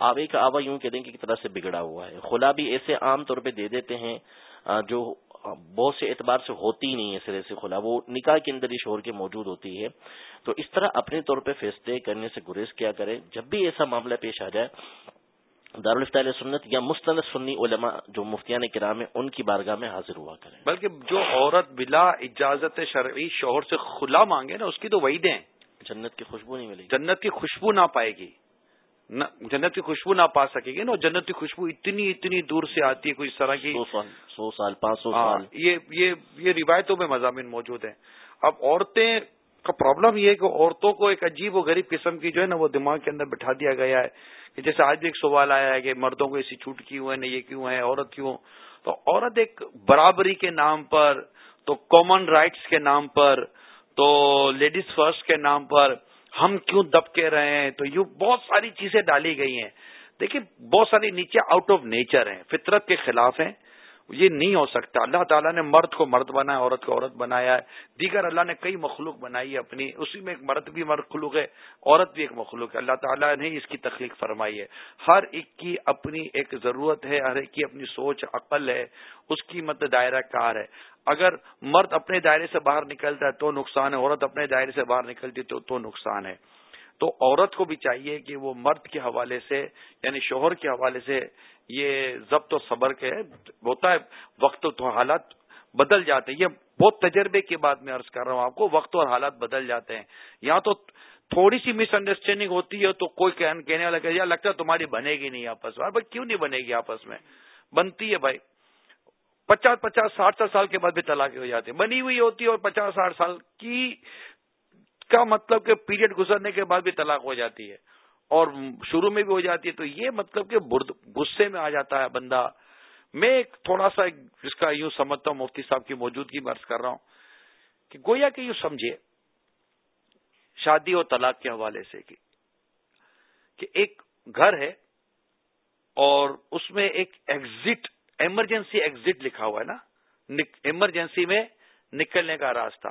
آوے کا آوا یوں کہہ دیں کہ طرح سے بگڑا ہوا ہے۔ خلا بھی ایسے عام طور پہ دے دیتے ہیں جو بہت سے اعتبار سے ہوتی ہی نہیں ہے سرے سے خلا وہ نکاح کے اندر ہی شور کے موجود ہوتی ہے۔ تو اس طرح اپنے طور پہ فیصلے کرنے سے گریز کیا کریں۔ جب بھی ایسا معاملہ پیش آ جائے علیہ سنت یا مستند سنی علماء جو مفتیان کرام ہیں ان کی بارگاہ میں حاضر ہوا کریں۔ بلکہ جو عورت بلا اجازت شرعی شوہر سے خلا مانگے نا اس کی تو وہی دیں جنت کی خوشبو نہیں ملے گی۔ جنت کی خوشبو نہ پائے گی۔ جنت کی خوشبو نہ پا سکے گی نا جنت کی خوشبو اتنی اتنی دور سے آتی ہے کوئی اس طرح کی سو سال سو سال پانچ سو ہاں، سال۔ یہ روایتوں میں مضامین موجود ہیں۔ اب عورتیں کا پرابلم یہ ہے کہ عورتوں کو ایک عجیب و غریب قسم کی جو ہے نا وہ دماغ کے اندر بٹھا دیا گیا ہے۔ جیسے آج بھی ایک سوال آیا ہے کہ مردوں کو ایسی چھوٹ کیوں ہے، نہیں، یہ کیوں ہے، عورت کیوں؟ تو عورت ایک برابری کے نام پر، تو کامن رائٹس کے نام پر، تو لیڈیز فرسٹ کے نام پر ہم کیوں دب کے رہے ہیں؟ تو یوں بہت ساری چیزیں ڈالی گئی ہیں۔ دیکھیے بہت ساری نیچے آؤٹ آف نیچر ہیں، فطرت کے خلاف ہیں۔ یہ نہیں ہو سکتا۔ اللہ تعالیٰ نے مرد کو مرد بنایا عورت کو عورت بنایا ہے۔ دیگر اللہ نے کئی مخلوق بنائی ہے اپنی، اسی میں ایک مرد بھی مخلوق ہے، عورت بھی ایک مخلوق ہے۔ اللہ تعالیٰ نے اس کی تخلیق فرمائی ہے۔ ہر ایک کی اپنی ایک ضرورت ہے، ہر ایک کی اپنی سوچ، عقل ہے، اس کی مت دائرہ کار ہے۔ اگر مرد اپنے دائرے سے باہر نکلتا ہے تو نقصان ہے، عورت اپنے دائرے سے باہر نکلتی تو تو نقصان ہے۔ تو عورت کو بھی چاہیے کہ وہ مرد کے حوالے سے یعنی شوہر کے حوالے سے یہ ضبط و صبر کے ہوتا ہے، وقت تو حالات بدل جاتے ہیں۔ یہ بہت تجربے کی بات میں عرض کر رہا ہوں آپ کو، وقت اور حالات بدل جاتے ہیں۔ یہاں تو تھوڑی سی مس انڈرسٹینڈنگ ہوتی ہے تو کوئی کہنے والا کہ لگتا ہے تمہاری بنے گی نہیں آپس میں۔ بھائی، کیوں نہیں بنے گی آپس میں؟ بنتی ہے بھائی۔ پچاس پچاس، ساٹھ ساٹھ سال کے بعد بھی طلاق ہو جاتی ہے بنی ہوئی ہوتی ہے اور پچاس، ساٹھ سال کی، کا مطلب کہ پیریڈ گزرنے کے بعد بھی طلاق ہو جاتی ہے۔ اور شروع میں بھی ہو جاتی ہے، تو یہ مطلب کہ غصے میں آ جاتا ہے بندہ۔ میں ایک تھوڑا سا جس کا یوں سمجھتا ہوں، مفتی صاحب کی موجودگی میں عرض کر رہا ہوں کہ گویا کہ یوں سمجھے۔ شادی اور طلاق کے حوالے سے کہ ایک گھر ہے اور اس میں ایک ایگزٹ ایمرجنسی ایگزٹ لکھا ہوا ہے نا۔ ایمرجنسی میں نکلنے کا راستہ۔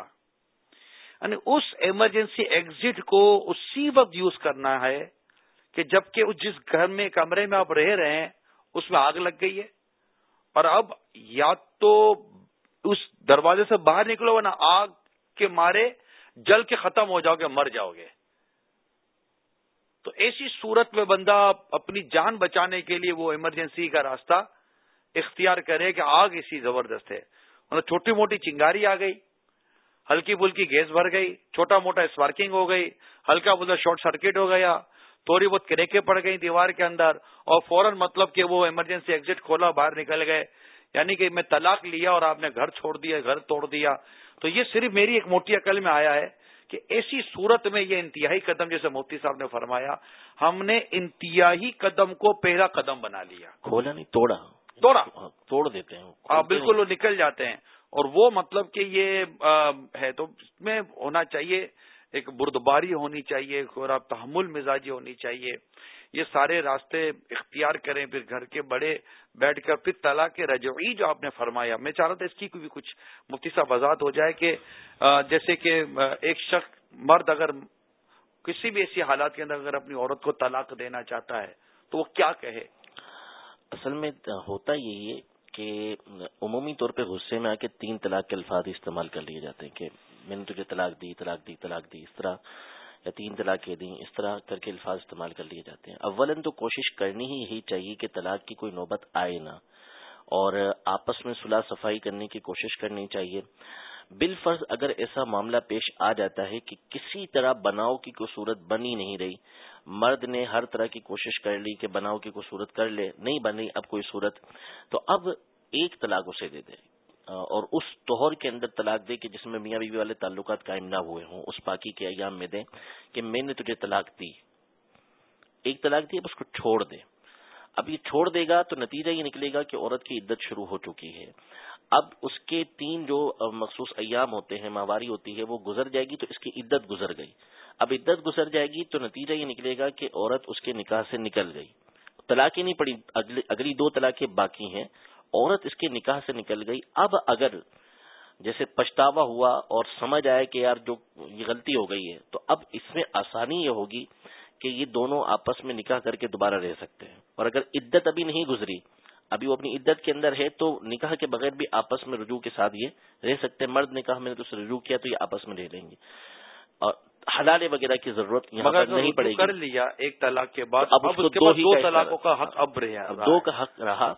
یعنی اس ایمرجنسی ایگزٹ کو اسی وقت یوز کرنا ہے کہ جبکہ جس گھر میں کمرے میں آپ رہ رہے ہیں، اس میں آگ لگ گئی ہے۔ اور اب یا تو اس دروازے سے باہر نکلو نا آگ کے مارے جل کے ختم ہو جاؤ گے، مر جاؤ گے۔ تو ایسی صورت میں بندہ اپنی جان بچانے کے لیے وہ ایمرجنسی کا راستہ اختیار کرے کہ آگ اسی زبردست ہے۔ مطلب چھوٹی موٹی چنگاری آ گئی، ہلکی پھلکی گیس بھر گئی، چھوٹا موٹا اسپارکنگ ہو گئی، ہلکا پھلکا شارٹ سرکٹ ہو گیا۔ تھوڑی بہت کریکے پڑ گئی دیوار کے اندر اور فوراً مطلب کہ وہ ایمرجنسی ایگزٹ کھولا باہر نکل گئے۔ یعنی کہ میں طلاق لیا اور آپ نے گھر چھوڑ دیا گھر توڑ دیا۔ تو یہ صرف میری ایک موٹی عقل میں آیا ہے کہ ایسی صورت میں یہ انتہائی قدم جیسے مفتی صاحب نے فرمایا ہم نے انتہائی قدم کو پہلا قدم بنا لیا۔ کھولا نہیں توڑا۔ توڑا۔ توڑ دیتے ہیں ہاں بالکل وہ نکل جاتے ہیں۔ اور وہ مطلب کہ یہ ہے تو اس میں ہونا چاہیے۔ ایک بردباری ہونی چاہیے اور آپ تحمل مزاجی ہونی چاہیے۔ یہ سارے راستے اختیار کریں، پھر گھر کے بڑے بیٹھ کر، پھر تلا کے رجوعی جو آپ نے فرمایا۔ میں چاہ رہا تھا اس کی بھی کچھ مفتی صاحب وضاحت ہو جائے کہ جیسے کہ ایک شخص مرد اگر کسی بھی ایسی حالات کے اندر اگر اپنی عورت کو طلاق دینا چاہتا ہے، تو وہ کیا کہے؟ اصل میں ہوتا یہی ہے کہ عمومی طور پہ غصے میں آ کے تین طلاق کے الفاظ استعمال کر لیے جاتے ہیں کہ میں نے تجھے طلاق دی طلاق دی طلاق دی، اس طرح، یا تین طلاقیں دیں، اس طرح کر کے الفاظ استعمال کر لیے جاتے ہیں۔ اول تو کوشش کرنی ہی یہی چاہیے کہ طلاق کی کوئی نوبت آئے نہ۔ اور آپس میں صلاح صفائی کرنے کی کوشش کرنی چاہیے۔ بال فرض اگر ایسا معاملہ پیش آ جاتا ہے کہ کسی طرح بناؤ کی کوئی صورت بنی نہیں رہی، مرد نے ہر طرح کی کوشش کر لی کہ بناؤ کی کوئی صورت کر لے، نہیں بنی اب کوئی صورت، تو اب ایک طلاق اسے دے دے۔ اور اس توہر کے اندر طلاق دے کہ جس میں میاں بیوی والے تعلقات قائم نہ ہوئے ہوں، اس پاکی کے ایام میں دیں کہ میں نے تجھے طلاق دی۔ ایک طلاق دی، اب اس کو چھوڑ دے اب یہ چھوڑ دے گا تو نتیجہ یہ نکلے گا کہ عورت کی عدت شروع ہو چکی ہے۔ اب اس کے تین جو مخصوص ایام ہوتے ہیں، ماہواری ہوتی ہے، وہ گزر جائے گی تو اس کی عدت گزر گئی۔ اب عدت گزر جائے گی تو نتیجہ یہ نکلے گا کہ عورت اس کے نکاح سے نکل گئی۔ طلاقیں نہیں پڑی اگلی دو طلاقیں باقی ہیں۔ عورت اس کے نکاح سے نکل گئی۔ اب اگر جیسے پچھتاوا ہوا اور سمجھ آئے کہ یار جو یہ غلطی ہو گئی ہے تو اب اس میں آسانی یہ ہوگی کہ یہ دونوں آپس میں نکاح کر کے دوبارہ رہ سکتے ہیں۔ اور اگر عدت ابھی نہیں گزری ابھی وہ اپنی عدت کے اندر ہے تو نکاح کے بغیر بھی آپس میں رجوع کے ساتھ یہ رہ سکتے ہیں۔ مرد نکاح میں نے تو رجوع کیا تو یہ آپس میں رہ لیں گے۔ اور حلالے وغیرہ کی ضرورت یہاں پر نہیں پڑے گی۔ کر لیا ایک طلاق کے بعد اب دو طلاقوں کا حق اب رہا۔ دو کا حق رہا۔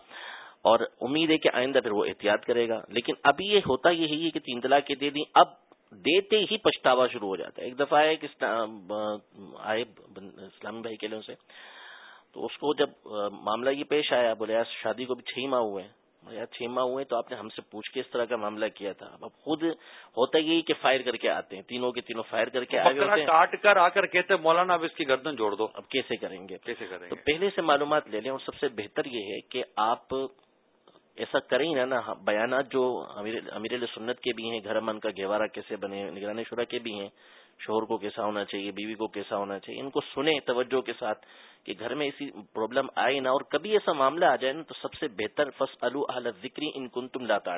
اور امید ہے کہ آئندہ پھر وہ احتیاط کرے گا۔ لیکن ابھی یہ ہوتا یہی ہے کہ تین طلاق دے دیں۔ اب دیتے ہی پچھتاوا شروع ہو جاتا ہے۔ ایک دفعہ کہ آئے اسلامی بھائی کے سے تو اس کو جب معاملہ یہ پیش آیا بولے یار شادی کو بھی چھ ماہ ہوئے یار چھ ماہ ہوئے تو آپ نے ہم سے پوچھ کے اس طرح کا معاملہ کیا تھا۔ اب خود ہوتا یہی کہ فائر کر کے آتے ہیں۔ تینوں کے تینوں فائر کر کے آئے کاٹ کر آ کر کہتے مولانا اب اس کی گردن جوڑ دو۔ اب کیسے کریں گے؟ کیسے کریں گے؟ تو پہلے سے معلومات لے لیں اور سب سے بہتر یہ ہے کہ آپ ایسا کریں نا نا بیانات جو امیر سنت کے بھی ہیں، گھر من کا گہوارہ کیسے بنے، نگران شورا کے بھی ہیں، شوہر کو کیسا ہونا چاہیے، بیوی کو کیسا ہونا چاہیے، ان کو سنیں توجہ کے ساتھ کہ گھر میں ایسی پرابلم آئے نہ، اور کبھی ایسا معاملہ آ جائے نا تو سب سے بہتر فص اہل ذکری ان کن تم لاتا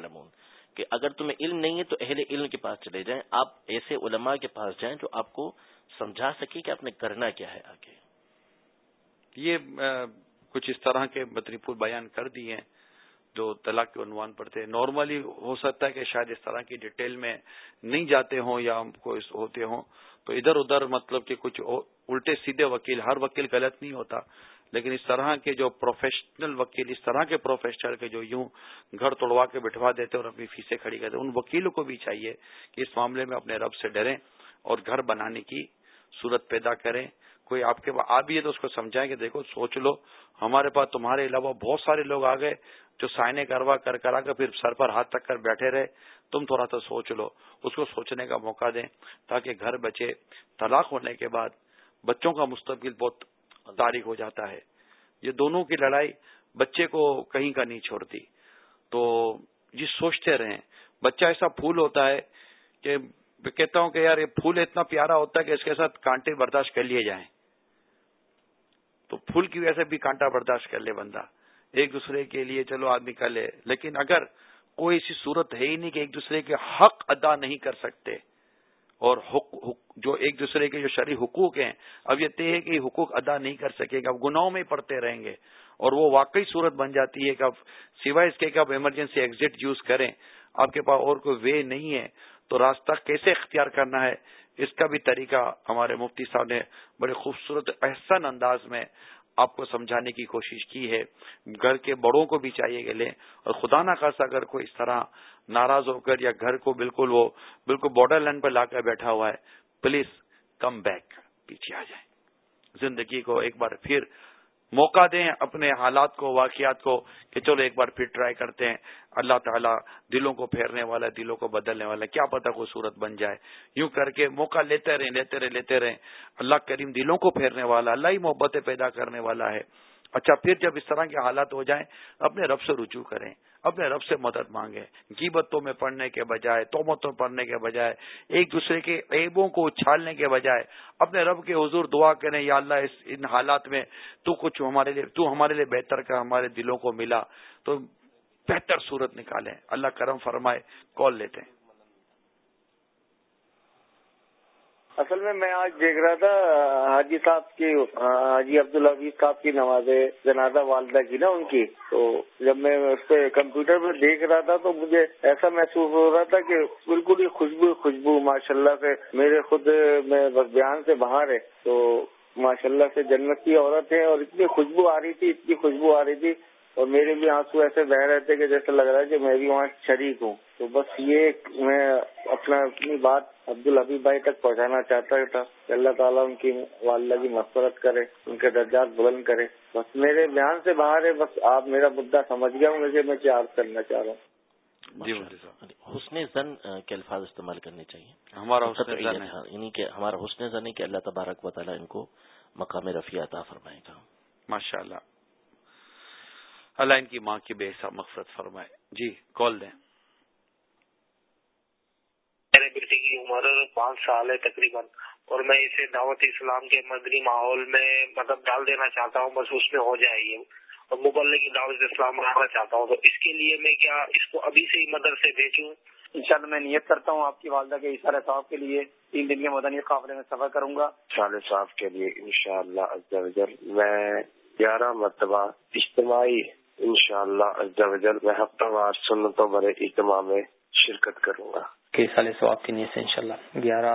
کہ اگر تمہیں علم نہیں ہے تو اہل علم کے پاس چلے جائیں، آپ ایسے علماء کے پاس جائیں جو آپ کو سمجھا سکے کہ آپ نے کرنا کیا ہے آگے۔ یہ کچھ اس طرح کے مدنی پور بیان کر دیے ہیں۔ جو طلاق کے عنوان پر تھے۔ نارملی ہو سکتا ہے کہ شاید اس طرح کی ڈیٹیل میں نہیں جاتے ہوں یا ہم کو ہوتے ہوں۔ تو ادھر ادھر مطلب کہ کچھ الٹے سیدھے وکیل، ہر وکیل غلط نہیں ہوتا۔ لیکن اس طرح کے جو پروفیشنل وکیل، اس طرح کے پروفیشنل کے جو یوں گھر توڑوا کے بٹھوا دیتے اور اپنی فیسیں کھڑی کرتے، ان وکیلوں کو بھی چاہیے کہ اس معاملے میں اپنے رب سے ڈریں اور گھر بنانے کی صورت پیدا کریں۔ کوئی آپ کے پاس آ بھی ہے تو اس کو سمجھائیں کہ دیکھو، سوچ لو، ہمارے پاس تمہارے علاوہ بہت سارے لوگ آ گئے۔ جو سائنے کروا کر کرا کر پھر سر پر ہاتھ تک کر بیٹھے رہے، تم تھوڑا سا سوچ لو، اس کو سوچنے کا موقع دیں تاکہ گھر بچے طلاق ہونے کے بعد بچوں کا مستقبل بہت تاریخ ہو جاتا ہے۔ یہ دونوں کی لڑائی بچے کو کہیں کا نہیں چھوڑتی۔ تو یہ سوچتے رہیں۔ بچہ ایسا پھول ہوتا ہے کہ کہتا ہوں کہ یار، یہ پھول اتنا پیارا ہوتا ہے کہ اس کے ساتھ کانٹے برداشت کر لیے جائیں۔ تو پھول کی وجہ سے بھی کانٹا برداشت کر لے بندہ۔ ایک دوسرے کے لیے چلو آدمی کر لے۔ لیکن اگر کوئی ایسی صورت ہے ہی نہیں کہ ایک دوسرے کے حق ادا نہیں کر سکتے اور جو ایک دوسرے کے جو شرعی حقوق ہیں، اب یہ طے ہے کہ حقوق ادا نہیں کر سکے گا، اب گناہوں میں پڑتے رہیں گے۔ اور وہ واقعی صورت بن جاتی ہے کہ اب سوائے اس کے کہ آپ ایمرجنسی ایگزٹ یوز کریں، آپ کے پاس اور کوئی وے نہیں ہے۔ تو راستہ کیسے اختیار کرنا ہے؟ اس کا بھی طریقہ ہمارے مفتی صاحب نے بڑے خوبصورت احسن انداز میں آپ کو سمجھانے کی کوشش کی ہے۔ گھر کے بڑوں کو بھی چاہیے کہ لیں۔ اور خدا نہ خاصا اگر کوئی اس طرح ناراض ہو کر یا گھر کو بالکل وہ بالکل بارڈر لائن پر لا کر بیٹھا ہوا ہے، پلیز کم بیک، پیچھے آ جائیں۔ زندگی کو ایک بار پھر موقع دیں اپنے حالات کو، واقعات کو کہ چلو ایک بار پھر ٹرائی کرتے ہیں۔ اللہ تعالیٰ دلوں کو پھیرنے والا، دلوں کو بدلنے والا، کیا پتہ کو صورت بن جائے۔ یوں کر کے موقع لیتے رہیں، لیتے رہے لیتے رہیں۔ اللہ کریم دلوں کو پھیرنے والا، اللہ ہی محبتیں پیدا کرنے والا ہے۔ اچھا پھر جب اس طرح کے حالات ہو جائیں، اپنے رب سے رجوع کریں۔ اپنے رب سے مدد مانگے۔ گیبتوں میں پڑھنے کے بجائے تومتوں میں پڑھنے کے بجائے، ایک دوسرے کے عیبوں کو اچھالنے کے بجائے اپنے رب کے حضور دعا کریں، یا اللہ، اس، ان حالات میں تو کچھ ہمارے لیے، تو ہمارے لیے بہتر کا ہمارے دلوں کو ملا۔ تو بہتر صورت نکالیں۔ اللہ کرم فرمائے، کال لیتے ہیں۔ اصل میں میں آج دیکھ رہا تھا، حاجی صاحب کی حاجی عبد العزیز صاحب کی نماز جنازہ والدہ کی نا ان کی۔ تو جب میں اس پہ کمپیوٹر پہ دیکھ رہا تھا تو مجھے ایسا محسوس ہو رہا تھا کہ بالکل ہی خوشبو خوشبو ماشاء اللہ سے میرے خود میں بس بیان سے باہر ہے۔ تو ماشاء اللہ سے جنت کی عورت ہے اور اتنی خوشبو آ رہی تھی، اتنی خوشبو آ رہی تھی اور میرے بھی آنسو ایسے بہ رہے تھے کہ جیسے لگ رہا ہے کہ میں بھی وہاں شریک ہوں۔ تو بس یہ میں اپنا اپنی بات عبد الحبیب بھائی تک پہنچانا چاہتا تھا۔ کہ اللہ تعالیٰ ان کی والدہ کی مفرت کرے ان کے درجات بلند کرے۔ بس میرے بیان سے باہر ہے بس آپ میرا مدعا سمجھ گیا ہوں مجھے میں کیا عرض کرنا چاہ رہا ہوں۔ جی حسن زن کے الفاظ استعمال کرنے چاہیے۔ ہمارا حسن زن ہے۔ یعنی کہ ہمارا حسن زن ہے کہ اللہ تبارک و تعالیٰ ان کو مقام رفیع عطا فرمائے۔ گا ماشاء اللہ اللہ ان کی ماں کی بے حساب مغفرت فرمائے۔ جی کال دیں۔ میرے بیٹے کی عمر پانچ سال ہے تقریباً اور میں اسے دعوت اسلام کے مدنی ماحول میں مدد ڈال دینا چاہتا ہوں بس اس میں ہو جائے گی اور مبلے کی دعوت اسلام بنانا چاہتا ہوں۔ تو اس کے لیے میں کیا اس کو ابھی سے ہی مدد سے بھیجوں؟ ان شاء اللہ میں نیت کرتا ہوں آپ کی والدہ کے اشارہ صاحب کے لیے۔ تین دن کے مدنی قافلے میں سفر کروں گا۔ شال صاحب کے لیے ان شاء اللہ میں گیارہ مرتبہ اجتماعی ان شاء اللہ میں ہفتہ وار سنتوں بڑے اجتماع میں شرکت کروں گا۔ کئی سال سواب کی نیت سے ان شاء اللہ گیارہ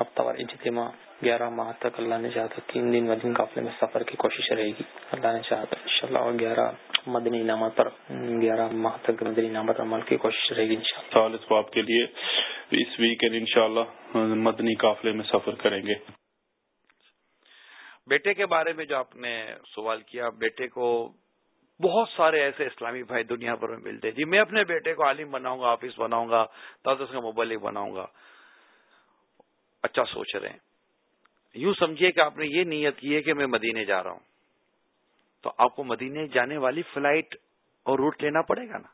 ہفتہ وار اجتماع گیارہ ماہ تک اللہ نے چاہا تین دن مدین قافلے میں سفر کی کوشش رہے گی۔ اللہ نے چاہا ان شاء اللہ اور گیارہ مدنی انعامات پر گیارہ ماہ تک مدنی انعامات عمل کی کوشش رہے گی ان شاء اللہ سواب کے لیے اس ویکینڈ ان شاء اللہ مدنی قافلے میں سفر کریں گے۔ بیٹے کے بارے میں جو آپ نے سوال کیا بیٹے کو بہت سارے ایسے اسلامی بھائی دنیا بھر میں ملتے جی میں اپنے بیٹے کو عالم بناؤں گا، آفس بناؤں گا اس کا مبلک بناؤں گا۔ اچھا سوچ رہے ہیں۔ یوں سمجھیے کہ آپ نے یہ نیت کی ہے کہ میں مدینے جا رہا ہوں۔ تو آپ کو مدینے جانے والی فلائٹ اور روٹ لینا پڑے گا نا؟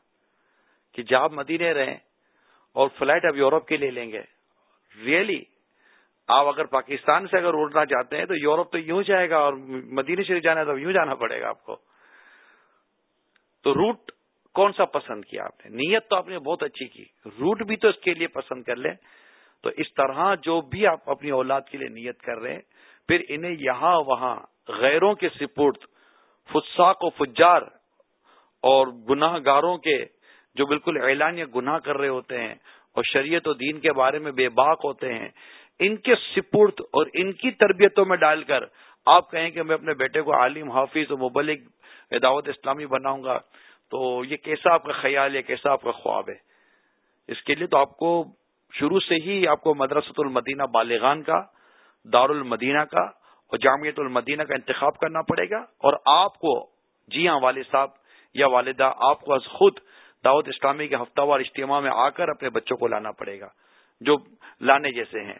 کہ جب آپ مدینے رہیں اور فلائٹ اب یورپ کے لے لیں گے۔ ریئلی آپ اگر پاکستان سے اگر اڑنا چاہتے ہیں تو یورپ تو یوں جائے گا اور مدینہ شریف جانا ہے تو یوں جانا پڑے گا آپ کو۔ تو روٹ کون سا پسند کیا آپ نے؟ نیت تو آپ نے بہت اچھی کی۔ روٹ بھی تو اس کے لیے پسند کر لیں۔ تو اس طرح جو بھی آپ اپنی اولاد کے لیے نیت کر رہے ہیں، پھر انہیں یہاں وہاں غیروں کے سپورٹ، فساق و فجار اور گناہ گاروں کے جو بالکل اعلانیہ گناہ کر رہے ہوتے ہیں اور شریعت و دین کے بارے میں بے باک ہوتے ہیں، ان کے سپرد اور ان کی تربیتوں میں ڈال کر آپ کہیں کہ میں اپنے بیٹے کو عالم، حافظ و مبلک میں دعوت اسلامی بناؤں گا، تو یہ کیسا آپ کا خیال ہے، کیسا آپ کا خواب ہے؟ اس کے لیے تو آپ کو شروع سے ہی آپ کو مدرسۃ المدینہ بالغان کا دار المدینہ کا اور جامعت المدینہ کا انتخاب کرنا پڑے گا اور آپ کو جی ہاں والد صاحب یا والدہ، آپ کو از خود دعوت اسلامی کے ہفتہ وار اجتماع میں آ کر اپنے بچوں کو لانا پڑے گا، جو لانے جیسے ہیں۔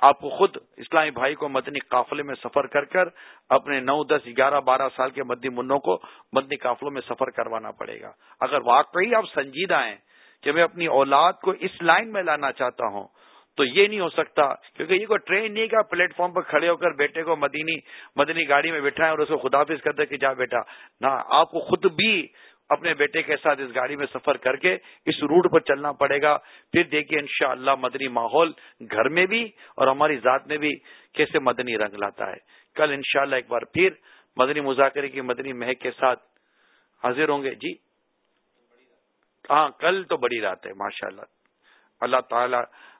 آپ کو خود اسلامی بھائی کو مدنی قافلے میں سفر کر کر اپنے نو، دس، گیارہ، بارہ سال کے مدنی منوں کو مدنی قافلوں میں سفر کروانا پڑے گا۔ اگر واقعی آپ سنجیدہ ہیں کہ میں اپنی اولاد کو اس لائن میں لانا چاہتا ہوں، تو یہ نہیں ہو سکتا، کیونکہ یہ کوئی ٹرین نہیں کہ پلیٹ فارم پر کھڑے ہو کر بیٹے کو مدینی مدنی گاڑی میں بٹھائیں اور اس کو خدافظ کر دے کہ جا بیٹا۔ نہ، آپ کو خود بھی اپنے بیٹے کے ساتھ اس گاڑی میں سفر کر کے اس روٹ پر چلنا پڑے گا۔ پھر دیکھیے انشاءاللہ اللہ مدنی ماحول گھر میں بھی اور ہماری ذات میں بھی کیسے مدنی رنگ لاتا ہے۔ کل انشاءاللہ ایک بار پھر مدنی مذاکرے کی مدنی مہک کے ساتھ حاضر ہوں گے۔ جی؟ ہاں کل تو بڑی رات ہے ماشاء اللہ اللہ تعالی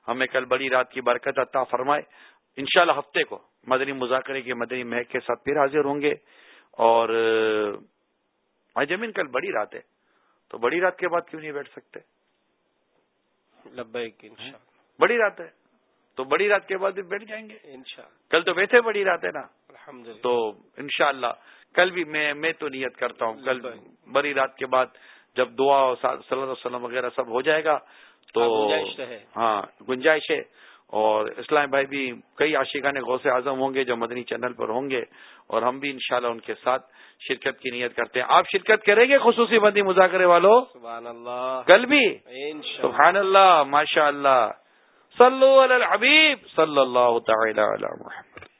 ہمیں کل بڑی رات کی برکت عطا فرمائے۔ انشاءاللہ ہفتے کو مدنی مذاکرے کی مدنی مہک کے ساتھ پھر حاضر ہوں گے۔ اور جمین کل بڑی رات ہے تو بڑی رات کے بعد کیوں نہیں بیٹھ سکتے؟ بڑی رات ہے تو بڑی رات کے بعد بھی بیٹھ جائیں گے۔ کل تو ویسے بڑی رات ہے نا؟ تو انشاءاللہ کل بھی میں میں تو نیت کرتا ہوں کل بڑی رات کے بعد جب دعا صلی اللہ علیہ وسلم وغیرہ سب ہو جائے گا تو ہاں گنجائش ہے۔ اور اسلام بھائی بھی کئی عاشقان غوث اعظم ہوں گے جو مدنی چینل پر ہوں گے اور ہم بھی انشاءاللہ ان کے ساتھ شرکت کی نیت کرتے ہیں۔ آپ شرکت کریں گے خصوصی مدنی مذاکرے والوں؟ سبحان اللہ کل بھی؟ سبحان اللہ ماشاء اللہ صلو علی الحبیب صلی اللہ تعالی علی محمد۔